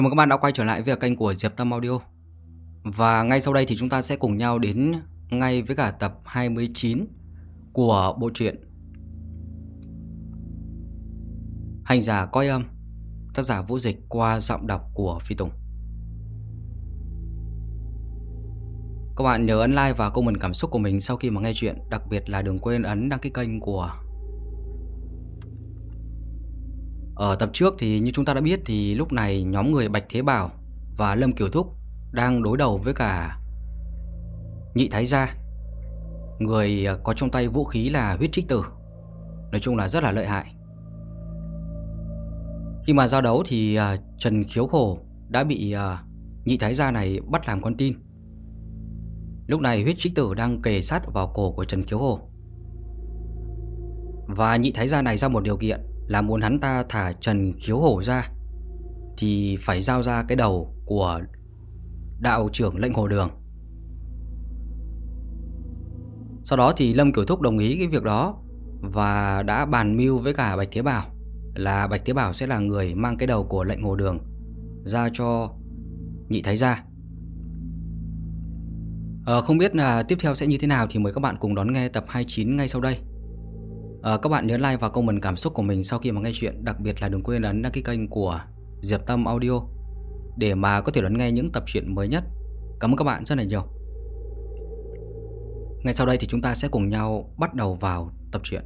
Chào mừng các bạn đã quay trở lại với kênh của Diệp Tâm Audio. Và ngay sau đây thì chúng ta sẽ cùng nhau đến ngay với cả tập 29 của bộ truyện. Hành giả coi âm, Tác giả Vũ Dịch qua giọng đọc của Phi Tùng. Các bạn nhớ ấn like và comment cảm xúc của mình sau khi mà nghe chuyện, Đặc biệt là đừng quên ấn đăng ký kênh của Ở tập trước thì như chúng ta đã biết thì lúc này nhóm người Bạch Thế Bảo và Lâm Kiều Thúc đang đối đầu với cả Nhị Thái Gia. Người à, có trong tay vũ khí là huyết trích tử. Nói chung là rất là lợi hại. Khi mà giao đấu thì à, Trần Khiếu Khổ đã bị à, Nhị Thái Gia này bắt làm con tin. Lúc này huyết trích tử đang kề sát vào cổ của Trần Khiếu Khổ. Và nhị thái gia này ra một điều kiện là muốn hắn ta thả Trần Khiếu Hổ ra thì phải giao ra cái đầu của đạo trưởng lệnh hồ đường. Sau đó thì Lâm Kiểu Thúc đồng ý cái việc đó và đã bàn mưu với cả Bạch Thế Bảo là Bạch Thế Bảo sẽ là người mang cái đầu của lệnh hồ đường ra cho nhị thái gia. Ờ, không biết là tiếp theo sẽ như thế nào thì mời các bạn cùng đón nghe tập 29 ngay sau đây. À, các bạn nhớ like và comment cảm xúc của mình sau khi mà nghe chuyện Đặc biệt là đừng quên ấn đăng ký kênh của Diệp Tâm Audio Để mà có thể đón nghe những tập truyện mới nhất. Cảm ơn các bạn rất là nhiều. Ngay sau đây thì chúng ta sẽ cùng nhau bắt đầu vào tập truyện.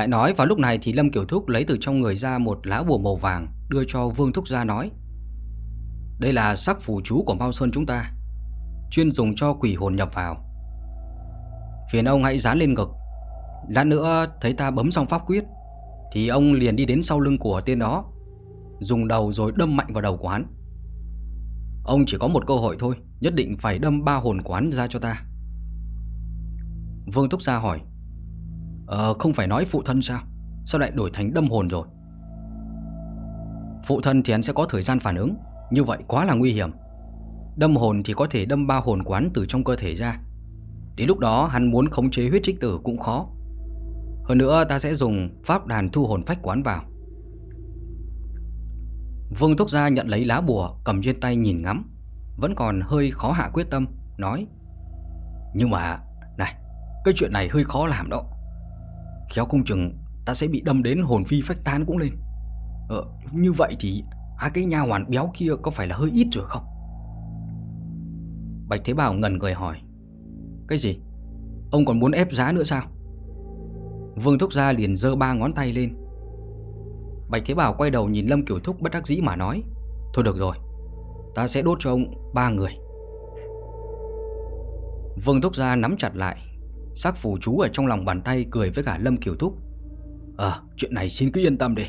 Lại nói vào lúc này thì Lâm Kiểu Thúc lấy từ trong người ra một lá bùa màu vàng, Đưa cho Vương Thúc ra nói, Đây là sắc phù chú của Mao Sơn chúng ta, Chuyên dùng cho quỷ hồn nhập vào. Phiền ông hãy dán lên ngực. Lát nữa thấy ta bấm xong pháp quyết, Thì ông liền đi đến sau lưng của tên đó, Dùng đầu rồi đâm mạnh vào đầu của hắn. Ông chỉ có một cơ hội thôi, Nhất định phải đâm ba hồn quán ra cho ta. Vương Thúc Gia hỏi Ờ không phải nói phụ thân sao? Sao lại đổi thành đâm hồn rồi? Phụ thân thì hắn sẽ có thời gian phản ứng. Như vậy quá là nguy hiểm. Đâm hồn thì có thể đâm ba hồn quán từ trong cơ thể ra. Đến lúc đó, hắn muốn khống chế huyết trích tử cũng khó. Hơn nữa, ta sẽ dùng pháp đàn thu hồn phách quán vào. Vương Thúc Gia nhận lấy lá bùa, cầm trên tay nhìn ngắm. Vẫn còn hơi khó hạ quyết tâm, Nói, Nhưng mà, Này, Cái chuyện này hơi khó làm đó. Khéo không chừng ta sẽ bị đâm đến hồn phi phách tán cũng lên. Ờ như vậy thì Hai cái nha hoàn béo kia có phải là hơi ít rồi không? Bạch Thế Bảo ngần người hỏi. Cái gì? Ông còn muốn ép giá nữa sao? Vương Thúc Gia liền giơ ba ngón tay lên. Bạch Thế Bảo quay đầu nhìn Lâm Kiểu Thúc bất đắc dĩ mà nói. Thôi được rồi, Ta sẽ đốt cho ông ba người. Vương Thúc Gia nắm chặt lại. Sắc phù chú ở trong lòng bàn tay cười với cả Lâm Kiều Thúc. Ờ chuyện này xin cứ yên tâm đi.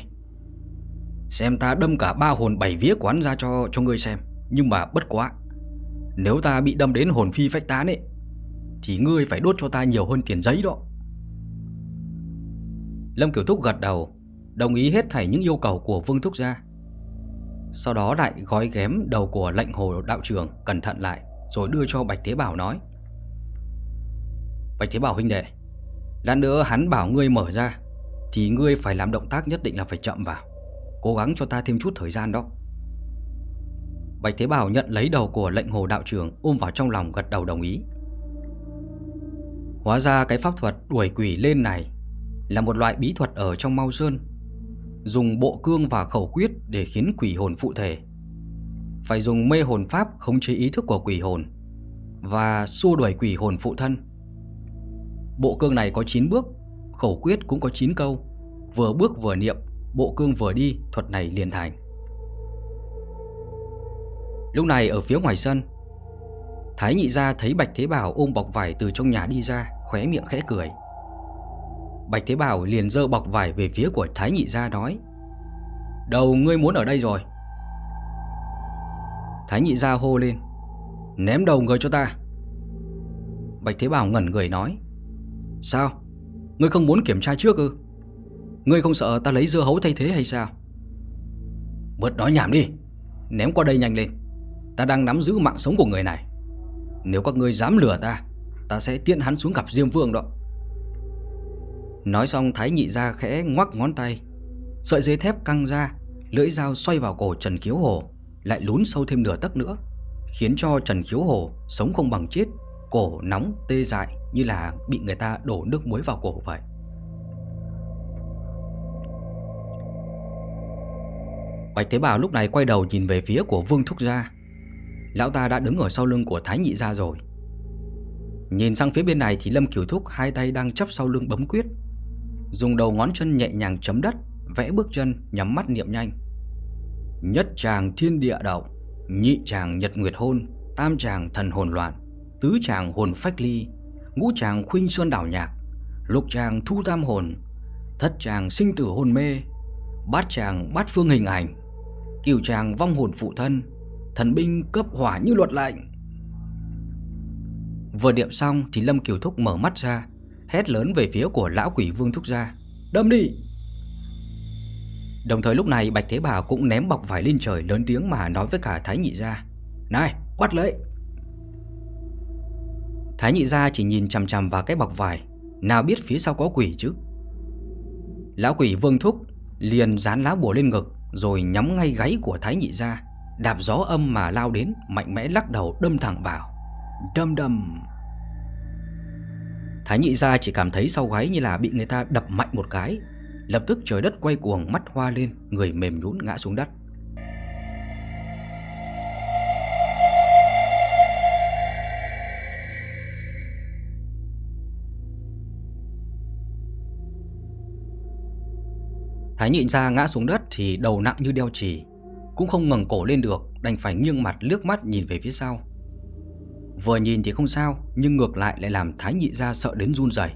Xem ta đâm cả ba hồn bảy vía quán ra cho cho ngươi xem. Nhưng mà bất quá, Nếu ta bị đâm đến hồn phi phách tán ấy, Thì ngươi phải đốt cho ta nhiều hơn tiền giấy đó. Lâm Kiều Thúc gật đầu, Đồng ý hết thảy những yêu cầu của Vương Thúc ra Sau đó lại gói ghém đầu của lệnh hồ đạo trưởng Cẩn thận lại, Rồi đưa cho Bạch Thế Bảo nói. Bạch Thế Bảo huynh đệ, Lát nữa hắn bảo ngươi mở ra, Thì ngươi phải làm động tác nhất định là phải chậm vào. Cố gắng cho ta thêm chút thời gian đó. Bạch Thế Bảo nhận lấy đầu của lệnh hồ đạo trưởng, Ôm vào trong lòng gật đầu đồng ý. Hóa ra cái pháp thuật đuổi quỷ lên này Là một loại bí thuật ở trong Mau Sơn, Dùng bộ cương và khẩu quyết Để khiến quỷ hồn phụ thể. Phải dùng mê hồn pháp khống chế ý thức của quỷ hồn Và xua đuổi quỷ hồn phụ thân. Bộ cương này có 9 bước, Khẩu quyết cũng có 9 câu. Vừa bước vừa niệm, Bộ cương vừa đi, Thuật này liền thành. Lúc này ở phía ngoài sân, Thái nhị ra thấy Bạch Thế Bảo ôm bọc vải từ trong nhà đi ra, Khóe miệng khẽ cười. Bạch Thế Bảo liền dơ bọc vải về phía của Thái nhị ra nói, Đầu ngươi muốn ở đây rồi. Thái nhị ra hô lên, Ném đầu người cho ta. Bạch Thế Bảo ngẩn người nói Sao? Ngươi không muốn kiểm tra trước ư? Ngươi không sợ ta lấy dưa hấu thay thế hay sao? Bớt nói nhảm đi. Ném qua đây nhanh lên. Ta đang nắm giữ mạng sống của người này. Nếu các ngươi dám lừa ta Ta sẽ tiện hắn xuống gặp Diêm Vương đó. Nói xong, Thái nhị ra khẽ ngoắc ngón tay. Sợi dây thép căng ra, Lưỡi dao xoay vào cổ Trần Kiếu Hồ, Lại lún sâu thêm nửa tấc nữa, Khiến cho Trần Kiếu Hồ sống không bằng chết. Cổ nóng tê dại Như là bị người ta đổ nước muối vào cổ vậy. Bạch Thế Bảo lúc này quay đầu nhìn về phía của Vương Thúc Gia. Lão ta đã đứng ở sau lưng của Thái Nhị Gia rồi. Nhìn sang phía bên này thì Lâm Kiều Thúc hai tay đang chấp sau lưng bấm quyết, Dùng đầu ngón chân nhẹ nhàng chấm đất, Vẽ bước chân, nhắm mắt niệm nhanh. Nhất tràng thiên địa động Nhị tràng nhật nguyệt hôn, Tam tràng thần hồn loạn. Tứ chàng hồn phách ly, Ngũ chàng khuynh xuân đảo nhạc, Lục chàng thu tam hồn, Thất chàng sinh tử hồn mê, Bát chàng bát phương hình ảnh, Cửu chàng vong hồn phụ thân, Thần binh cấp hỏa như luật lệnh. Vừa niệm xong thì Lâm Kiều Thúc mở mắt ra, Hét lớn về phía của lão quỷ vương thúc ra Đâm đi! Đồng thời lúc này Bạch Thế Bà cũng ném bọc vải lên trời lớn tiếng mà nói với cả Thái Nhị Gia, Này, bắt lấy! Thái Nhị Gia chỉ nhìn chằm chằm vào cái bọc vải, Nào biết phía sau có quỷ chứ? Lão quỷ vương thúc liền dán lá bùa lên ngực, Rồi nhắm ngay gáy của Thái Nhị Gia, Đạp gió âm mà lao đến, Mạnh mẽ lắc đầu đâm thẳng vào. Đâm đâm. Thái Nhị Gia chỉ cảm thấy sau gáy như là bị người ta đập mạnh một cái, Lập tức trời đất quay cuồng, mắt hoa lên, Người mềm nhũn ngã xuống đất. Thái nhịn ra ngã xuống đất thì đầu nặng như đeo chì Cũng không ngẩng cổ lên được Đành phải nghiêng mặt lướt mắt nhìn về phía sau. Vừa nhìn thì không sao Nhưng ngược lại lại làm Thái Nhịn ra sợ đến run rẩy.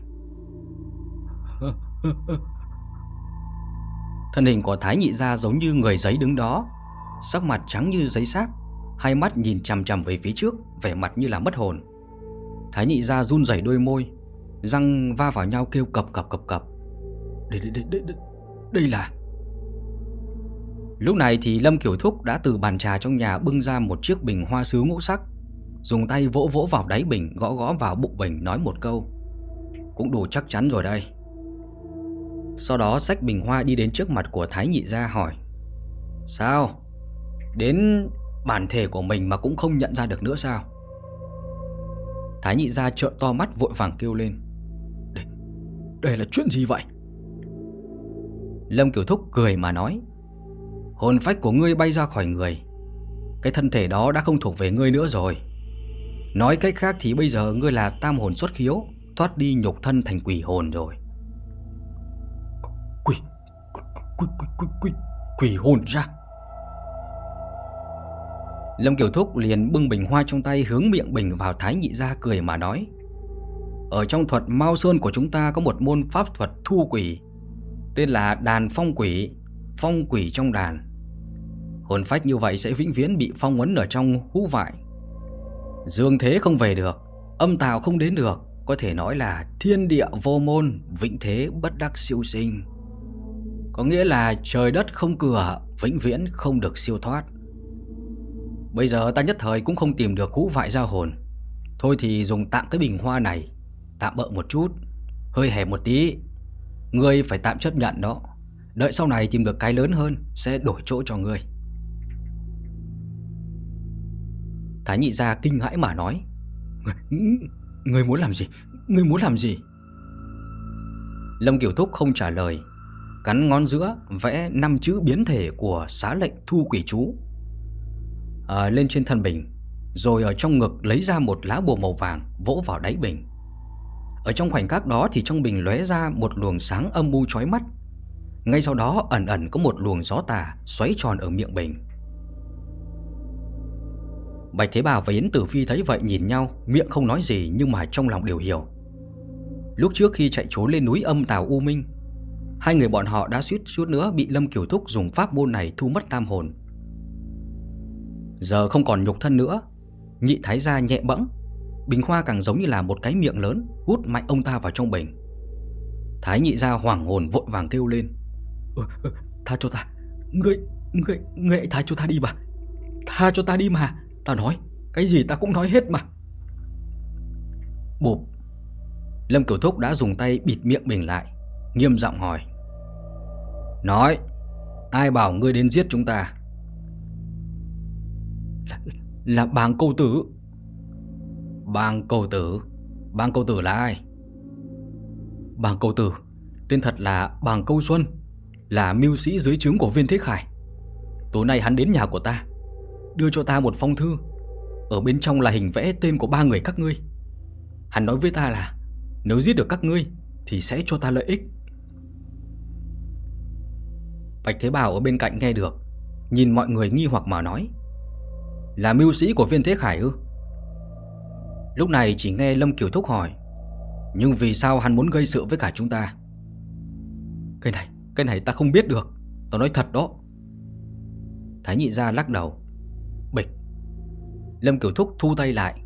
Thân hình của Thái nhị ra giống như người giấy đứng đó Sắc mặt trắng như giấy sáp Hai mắt nhìn chằm chằm về phía trước Vẻ mặt như là mất hồn. Thái nhị ra run rẩy đôi môi Răng va vào nhau kêu cập cập cập cập. Đến, đến, đến, đây, là Lúc này thì Lâm Kiểu Thúc đã từ bàn trà trong nhà bưng ra một chiếc bình hoa sứ ngũ sắc Dùng tay vỗ vỗ vào đáy bình Gõ gõ vào bụng bình nói một câu. Cũng đủ chắc chắn rồi đây. Sau đó xách bình hoa đi đến trước mặt của Thái Nhị Gia hỏi Sao? Đến bản thể của mình mà cũng không nhận ra được nữa sao? Thái Nhị Gia trợn to mắt vội vàng kêu lên Đây, đây là chuyện gì vậy? Lâm Kiều Thúc cười mà nói Hồn phách của ngươi bay ra khỏi người Cái thân thể đó đã không thuộc về ngươi nữa rồi. Nói cách khác thì bây giờ ngươi là tam hồn xuất khiếu Thoát đi nhục thân thành quỷ hồn rồi. Quỷ Quỷ quỷ quỷ quỷ, quỷ hồn ra. Lâm Kiều Thúc liền bưng bình hoa trong tay hướng miệng bình vào Thái Nhị Gia cười mà nói Ở trong thuật Mao Sơn của chúng ta có một môn pháp thuật thu quỷ Tên là đàn phong quỷ Phong quỷ trong đàn. Hồn phách như vậy sẽ vĩnh viễn bị phong ấn ở trong hũ vải Dương thế không về được, Âm tào không đến được, Có thể nói là thiên địa vô môn, Vĩnh thế bất đắc siêu sinh. Có nghĩa là trời đất không cửa, Vĩnh viễn không được siêu thoát. Bây giờ ta nhất thời cũng không tìm được hũ vại giao hồn. Thôi thì dùng tạm cái bình hoa này, Tạm bợ một chút, Hơi hẹp một tí Ngươi phải tạm chấp nhận đó. Đợi sau này tìm được cái lớn hơn Sẽ đổi chỗ cho ngươi. Thái nhị gia kinh hãi mà nói Ngươi muốn làm gì? Ngươi muốn làm gì? Lâm Kiều Thúc không trả lời Cắn ngón giữa vẽ năm chữ biến thể của xá lệnh thu quỷ chú. À, Lên trên thân bình Rồi ở trong ngực lấy ra một lá bùa màu vàng Vỗ vào đáy bình ở trong khoảnh khắc đó thì trong bình lóe ra một luồng sáng âm u chói mắt. Ngay sau đó ẩn ẩn có một luồng gió tà xoáy tròn ở miệng bình. Bạch Thế bà và Yến Tử Phi thấy vậy nhìn nhau, miệng không nói gì nhưng mà trong lòng đều hiểu. Lúc trước khi chạy trốn lên núi âm tào U Minh, hai người bọn họ đã suýt chút nữa bị Lâm Kiều Thúc dùng pháp môn này thu mất tam hồn. Giờ không còn nhục thân nữa, nhị thái gia nhẹ bẫng Bình khoa càng giống như là một cái miệng lớn Hút mạnh ông ta vào trong bình Thái nhị ra hoảng hồn vội vàng kêu lên. Ừ, Tha cho ta. Ngươi, ngươi, ngươi hãy tha cho ta đi mà. Tha cho ta đi mà. Ta nói, cái gì ta cũng nói hết mà. Bụp. Lâm Kiều Thúc đã dùng tay bịt miệng Bình lại Nghiêm giọng hỏi. Nói Ai bảo ngươi đến giết chúng ta? Là, là bàng câu tử. Bàng câu tử. Bàng câu tử là ai? Bàng câu tử, Tên thật là Bàng Câu Xuân, Là mưu sĩ dưới trướng của viên Thế Khải. Tối nay hắn đến nhà của ta, Đưa cho ta một phong thư. Ở bên trong là hình vẽ tên của ba người các ngươi. Hắn nói với ta là, Nếu giết được các ngươi Thì sẽ cho ta lợi ích. Bạch Thế Bảo ở bên cạnh nghe được, Nhìn mọi người nghi hoặc mà nói, Là mưu sĩ của viên Thế Khải ư? Lúc này chỉ nghe Lâm Kiều Thúc hỏi Nhưng vì sao hắn muốn gây sự với cả chúng ta? Cái này, cái này ta không biết được Tao nói thật đó. Thái nhị ra lắc đầu Bịch. Lâm Kiều Thúc thu tay lại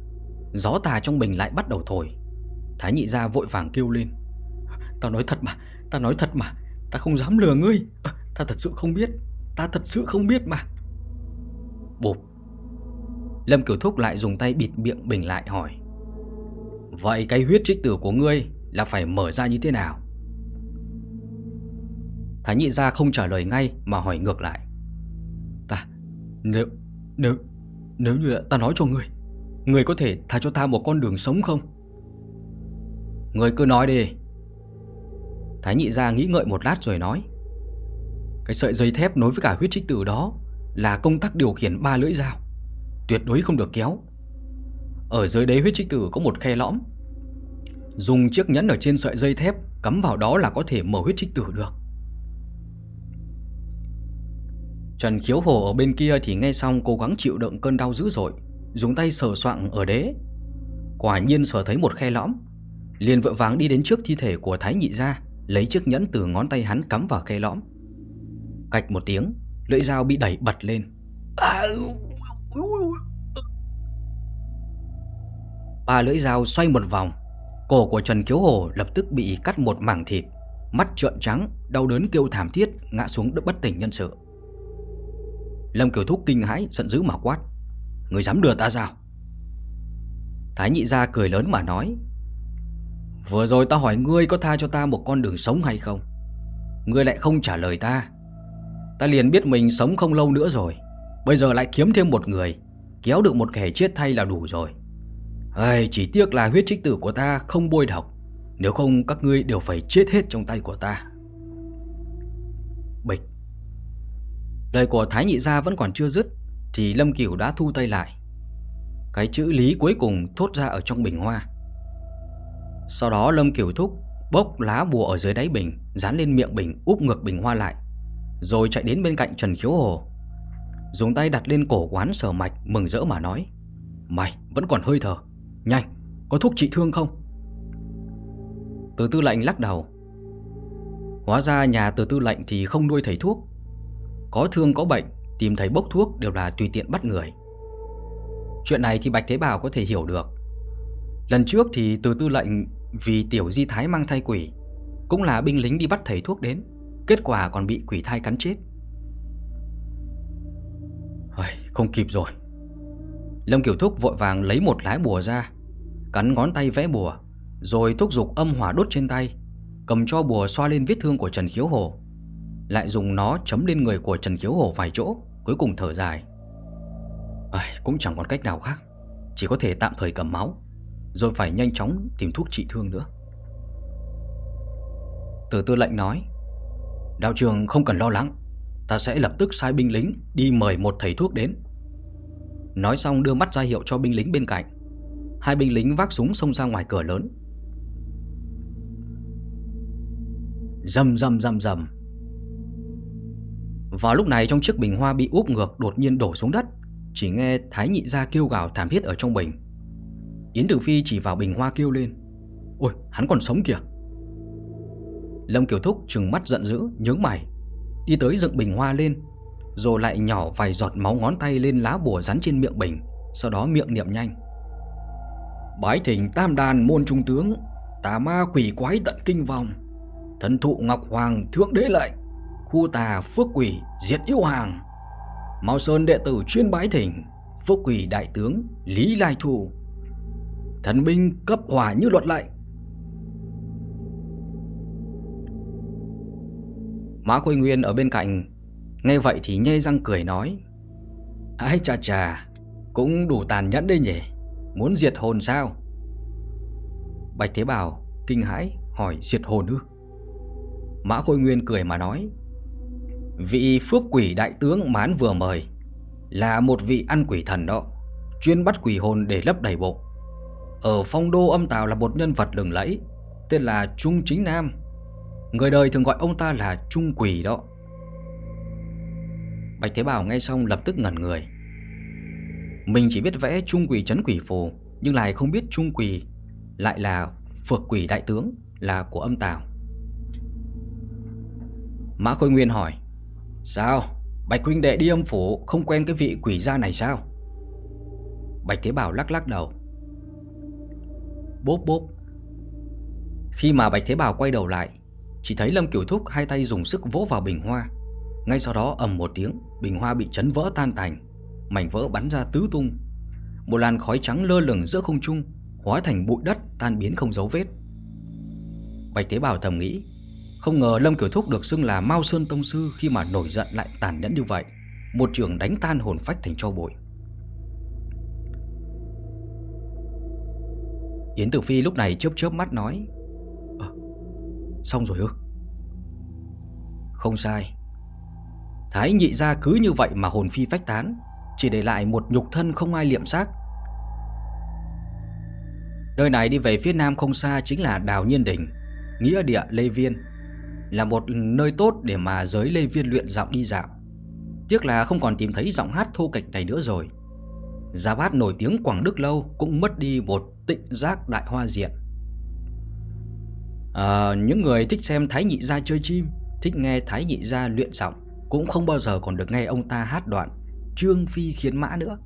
Gió tà trong bình lại bắt đầu thổi. Thái nhị ra vội vàng kêu lên Tao nói thật mà Ta nói thật mà Ta không dám lừa ngươi. Ta thật sự không biết Ta thật sự không biết mà. Bụp. Lâm Kiều Thúc lại dùng tay bịt miệng Bình lại hỏi Vậy cái huyết trích tử của ngươi Là phải mở ra như thế nào? Thái nhị ra không trả lời ngay Mà hỏi ngược lại. Ta, Nếu Nếu Nếu như ta nói cho ngươi Ngươi có thể tha cho ta một con đường sống không? Ngươi cứ nói đi. Thái nhị ra nghĩ ngợi một lát rồi nói. Cái sợi dây thép nối với cả huyết trích tử đó Là công tắc điều khiển ba lưỡi dao, Tuyệt đối không được kéo. Ở dưới đấy huyết trích tử có một khe lõm Dùng chiếc nhẫn ở trên sợi dây thép Cắm vào đó là có thể mở huyết trích tử được. Trần khiếu hồ ở bên kia thì nghe xong cố gắng chịu đựng cơn đau dữ dội, Dùng tay sờ soạng ở đế. Quả nhiên sờ thấy một khe lõm, liền vội vàng đi đến trước thi thể của Thái Nhị Gia, Lấy chiếc nhẫn từ ngón tay hắn cắm vào khe lõm. Cạch một tiếng, Lưỡi dao bị đẩy bật lên. Ba lưỡi dao xoay một vòng Cổ của Trần Kiếu Hồ lập tức bị cắt một mảng thịt, Mắt trợn trắng, Đau đớn kêu thảm thiết, Ngã xuống đất bất tỉnh nhân sự. Lâm Kiều Thúc kinh hãi, giận dữ mà quát, Người dám đưa ta sao? Thái nhị ra cười lớn mà nói, Vừa rồi ta hỏi ngươi có tha cho ta một con đường sống hay không? Ngươi lại không trả lời ta. Ta liền biết mình sống không lâu nữa rồi, Bây giờ lại kiếm thêm một người, Kéo được một kẻ chết thay là đủ rồi ai, Chỉ tiếc là huyết trích tử của ta không bôi độc. Nếu không, các ngươi đều phải chết hết trong tay của ta. Bịch. Lời của Thái Nhị Gia vẫn còn chưa dứt, Thì Lâm Cửu đã thu tay lại. Cái chữ lý cuối cùng thốt ra ở trong bình hoa. Sau đó Lâm Cửu thúc, Bốc lá bùa ở dưới đáy bình, Dán lên miệng bình, úp ngược bình hoa lại, Rồi chạy đến bên cạnh Trần Khiếu Hồ. Dùng tay đặt lên cổ quán sờ mạch, Mừng rỡ mà nói, Mày, vẫn còn hơi thở. Nhanh, có thuốc trị thương không? Từ tư lệnh lắc đầu. Hóa ra nhà từ tư lệnh thì không nuôi thầy thuốc. Có thương, có bệnh, Tìm thấy bốc thuốc đều là tùy tiện bắt người. Chuyện này thì Bạch Thế Bảo có thể hiểu được. Lần trước thì từ tư lệnh Vì tiểu di thái mang thai quỷ, Cũng là binh lính đi bắt thầy thuốc đến, Kết quả còn bị quỷ thai cắn chết. Không kịp rồi. Lâm Kiều Thúc vội vàng lấy một lái bùa ra Cắn ngón tay vẽ bùa Rồi thúc dục âm hỏa đốt trên tay Cầm cho bùa xoa lên vết thương của Trần Khiếu Hồ Lại dùng nó chấm lên người của Trần Khiếu Hồ vài chỗ Cuối cùng thở dài. À, Cũng chẳng còn cách nào khác Chỉ có thể tạm thời cầm máu Rồi phải nhanh chóng tìm thuốc trị thương nữa. Từ tư lệnh nói Đạo trường không cần lo lắng Ta sẽ lập tức sai binh lính Đi mời một thầy thuốc đến. Nói xong đưa mắt ra hiệu cho binh lính bên cạnh. Hai binh lính vác súng xông ra ngoài cửa lớn. Dầm dầm dầm dầm Vào lúc này trong chiếc bình hoa bị úp ngược đột nhiên đổ xuống đất, Chỉ nghe Thái nhị ra kêu gào thảm thiết ở trong bình. Yến Tử Phi chỉ vào bình hoa kêu lên, Ôi, hắn còn sống kìa. Lâm Kiều Thúc trừng mắt giận dữ nhướng mày, Đi tới dựng bình hoa lên, Rồi lại nhỏ vài giọt máu ngón tay lên lá bùa rắn trên miệng bình, Sau đó miệng niệm nhanh. Bái thỉnh tam đàn môn trung tướng, Tà ma quỷ quái tận kinh vòng. Thần thụ Ngọc Hoàng thượng đế lệnh, Khu tà phước quỷ diệt yêu hàng Mao Sơn đệ tử chuyên bái thỉnh, Phước quỷ đại tướng Lý Lai Thù Thần binh cấp hỏa như luật lệnh. Mã Khôi Nguyên ở bên cạnh, Nghe vậy thì nhê răng cười nói, Ái cha chà Cũng đủ tàn nhẫn đây nhỉ? Muốn diệt hồn sao? Bạch Thế Bảo kinh hãi hỏi diệt hồn ư? Mã Khôi Nguyên cười mà nói, Vị phước quỷ đại tướng mán vừa mời Là một vị ăn quỷ thần đó, Chuyên bắt quỷ hồn để lấp đầy bộ. Ở phong đô âm tào là một nhân vật lừng lẫy, Tên là Trung Chính Nam. Người đời thường gọi ông ta là Trung Quỷ đó. Bạch Thế Bảo nghe xong lập tức ngẩn người. Mình chỉ biết vẽ Trung Quỷ chấn quỷ phù, Nhưng lại không biết Trung Quỷ Lại là Phược Quỷ Đại Tướng Là của âm Tào. Mã Khôi Nguyên hỏi, Sao? Bạch huynh đệ đi âm phủ Không quen cái vị quỷ gia này sao? Bạch Thế Bảo lắc lắc đầu. Bốp bốp. Khi mà Bạch Thế Bảo quay đầu lại, Chỉ thấy Lâm Kiểu Thúc hai tay dùng sức vỗ vào bình hoa. Ngay sau đó ầm một tiếng, Bình hoa bị chấn vỡ tan tành. Mảnh vỡ bắn ra tứ tung. Một làn khói trắng lơ lửng giữa không trung Hóa thành bụi đất tan biến không dấu vết. Bạch Thế Bảo thầm nghĩ Không ngờ Lâm Kiểu Thúc được xưng là Mao Sơn Tông Sư Khi mà nổi giận lại tàn nhẫn như vậy Một trường đánh tan hồn phách thành cho bụi. Yến Tử Phi lúc này chớp chớp mắt nói à, Xong rồi ư? Không sai. Thái nhị ra cứ như vậy mà hồn phi phách tán chỉ để lại một nhục thân không ai liệm xác. Nơi này đi về phía nam không xa chính là Đào Nhiên Đỉnh Nghĩa địa Lê Viên Là một nơi tốt để mà giới Lê Viên luyện giọng đi dạo. Tiếc là không còn tìm thấy giọng hát thô kịch này nữa rồi. Giáp Bát nổi tiếng Quảng Đức Lâu cũng mất đi một tịnh giác đại hoa diện. À, Những người thích xem Thái Nhị Gia chơi chim Thích nghe Thái Nhị Gia luyện giọng Cũng không bao giờ còn được nghe ông ta hát đoạn. Trương Phi khiến mã nữa.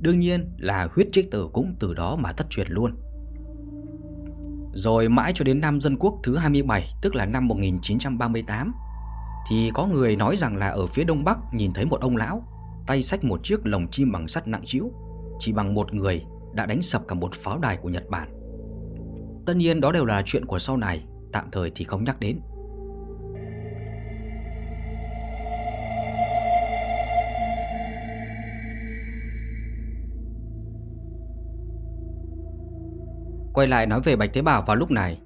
Đương nhiên là huyết trích tử cũng từ đó mà thất truyền luôn. Rồi mãi cho đến năm dân quốc thứ 27 Tức là năm 1938 Thì có người nói rằng là ở phía đông bắc nhìn thấy một ông lão, Tay xách một chiếc lồng chim bằng sắt nặng trĩu, Chỉ bằng một người đã đánh sập cả một pháo đài của Nhật Bản. Tất nhiên đó đều là chuyện của sau này, Tạm thời thì không nhắc đến. Quay lại nói về Bạch Thế Bảo vào lúc này.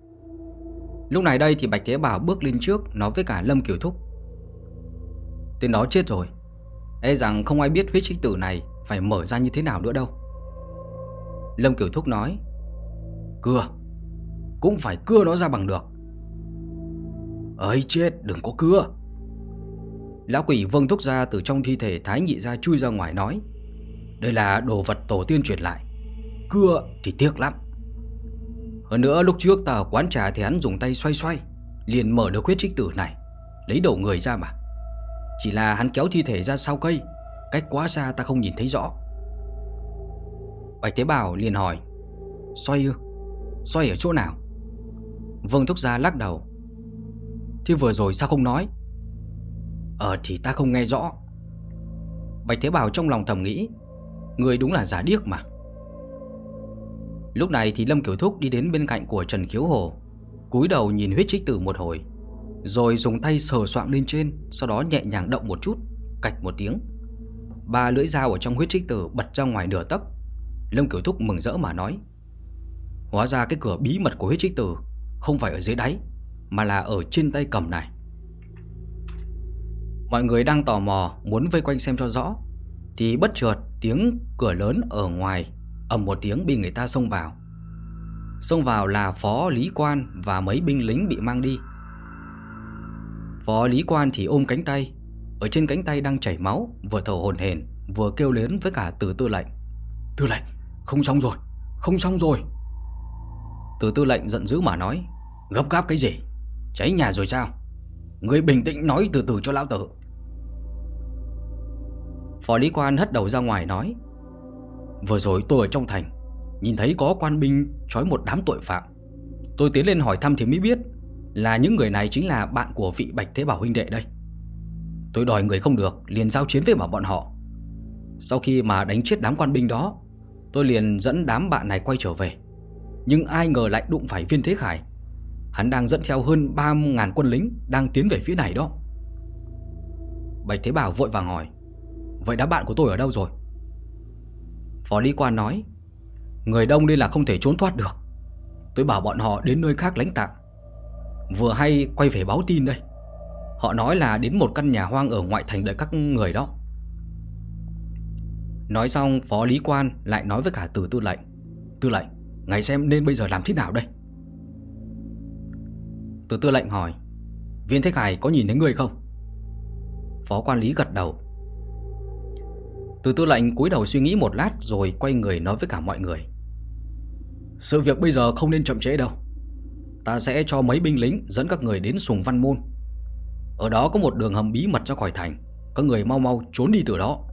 Lúc này đây thì Bạch Thế Bảo bước lên trước Nói với cả Lâm Kiều Thúc. Tên đó chết rồi. E rằng không ai biết huyết trích tử này Phải mở ra như thế nào nữa đâu. Lâm Kiều Thúc nói, Cưa, Cũng phải cưa nó ra bằng được. Ấy chết, đừng có cưa. Lão quỷ vâng thúc ra từ trong thi thể Thái nhị ra chui ra ngoài nói, Đây là đồ vật tổ tiên truyền lại. Cưa thì tiếc lắm hơn nữa, lúc trước ta ở quán trà thì hắn dùng tay xoay xoay, Liền mở được huyết trích tử này, Lấy đầu người ra mà. Chỉ là hắn kéo thi thể ra sau cây, Cách quá xa ta không nhìn thấy rõ. Bạch Tế bào liền hỏi, Xoay ư? Xoay ở chỗ nào? Vương Thúc Gia lắc đầu, Thì vừa rồi sao không nói? Ờ thì ta không nghe rõ. Bạch Thế Bảo trong lòng thầm nghĩ, Người đúng là giả điếc mà. Lúc này thì Lâm Kiểu Thúc đi đến bên cạnh của Trần Khiếu Hồ, cúi đầu nhìn huyết trích tử một hồi, Rồi dùng tay sờ soạng lên trên, Sau đó nhẹ nhàng động một chút, Cạch một tiếng. Ba lưỡi dao ở trong huyết trích tử bật ra ngoài nửa tấc. Lâm Kiểu Thúc mừng rỡ mà nói, Hóa ra cái cửa bí mật của huyết trích tử Không phải ở dưới đáy, Mà là ở trên tay cầm này. Mọi người đang tò mò Muốn vây quanh xem cho rõ, Thì bất chợt tiếng cửa lớn ở ngoài ầm một tiếng bị người ta xông vào. Xông vào là phó lý quan và mấy binh lính bị mang đi. Phó lý quan thì ôm cánh tay Ở trên cánh tay đang chảy máu Vừa thở hồn hển Vừa kêu lớn với cả từ tư lệnh. Tư lệnh không xong rồi Không xong rồi. Từ tư lệnh giận dữ mà nói Gấp gáp cái gì? Cháy nhà rồi sao? Người bình tĩnh nói từ từ cho lão tử. Phó lý quan hất đầu ra ngoài nói Vừa rồi tôi ở trong thành, Nhìn thấy có quan binh trói một đám tội phạm. Tôi tiến lên hỏi thăm thì mới biết Là những người này chính là bạn của vị Bạch Thế Bảo huynh đệ đây. Tôi đòi người không được liền giao chiến với bảo bọn họ. Sau khi mà đánh chết đám quan binh đó, Tôi liền dẫn đám bạn này quay trở về. Nhưng ai ngờ lại đụng phải viên thế khải. Hắn đang dẫn theo hơn 30.000 quân lính Đang tiến về phía này đó. Bạch Thế Bảo vội vàng hỏi, Vậy đám bạn của tôi ở đâu rồi? Phó Lý Quan nói, Người đông nên là không thể trốn thoát được. Tôi bảo bọn họ đến nơi khác lánh tạm. Vừa hay quay về báo tin đây. Họ nói là đến một căn nhà hoang ở ngoại thành đợi các người đó. Nói xong, Phó Lý Quan lại nói với cả từ tư lệnh Tư lệnh, Ngài xem nên bây giờ làm thế nào đây? Từ tư lệnh hỏi, Viên Thế Khải có nhìn thấy người không? Phó quan lý gật đầu từ tư lệnh cúi đầu suy nghĩ một lát Rồi quay người nói với cả mọi người. Sự việc bây giờ không nên chậm trễ đâu. Ta sẽ cho mấy binh lính dẫn các người đến Sùng Văn Môn. Ở đó có một đường hầm bí mật ra khỏi thành. Các người mau mau trốn đi từ đó.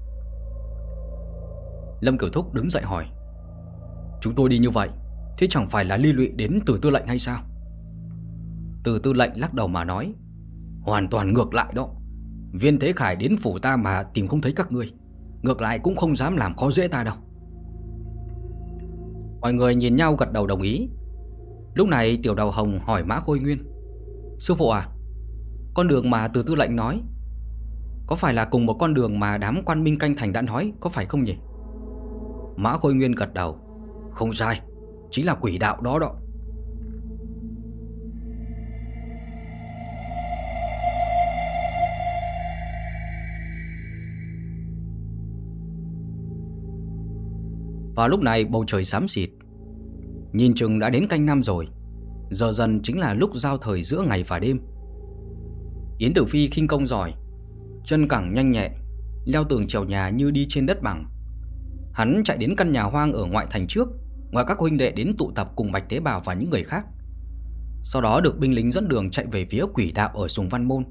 Lâm Kiểu Thúc đứng dậy hỏi. Chúng tôi đi như vậy, Thế chẳng phải là ly lụy đến từ tư lệnh hay sao? Từ tư lệnh lắc đầu mà nói. Hoàn toàn ngược lại đó. Viên Thế Khải đến phủ ta mà tìm không thấy các ngươi. Ngược lại cũng không dám làm khó dễ ta đâu. Mọi người nhìn nhau gật đầu đồng ý. Lúc này tiểu đầu hồng hỏi Mã Khôi Nguyên, Sư phụ à Con đường mà từ tư lệnh nói, Có phải là cùng một con đường mà đám quan minh canh thành đã nói, Có phải không nhỉ? Mã Khôi Nguyên gật đầu, Không sai, Chính là quỷ đạo đó đó. Và lúc này bầu trời xám xịt. Nhìn chừng đã đến canh năm rồi. Giờ dần chính là lúc giao thời giữa ngày và đêm. Yến Tử Phi khinh công giỏi, Chân cẳng nhanh nhẹ, Leo tường trèo nhà như đi trên đất bằng. Hắn chạy đến căn nhà hoang ở ngoại thành trước, Ngoài các huynh đệ đến tụ tập cùng Bạch Tế Bào và những người khác. Sau đó được binh lính dẫn đường chạy về phía quỷ đạo ở Sùng Văn Môn.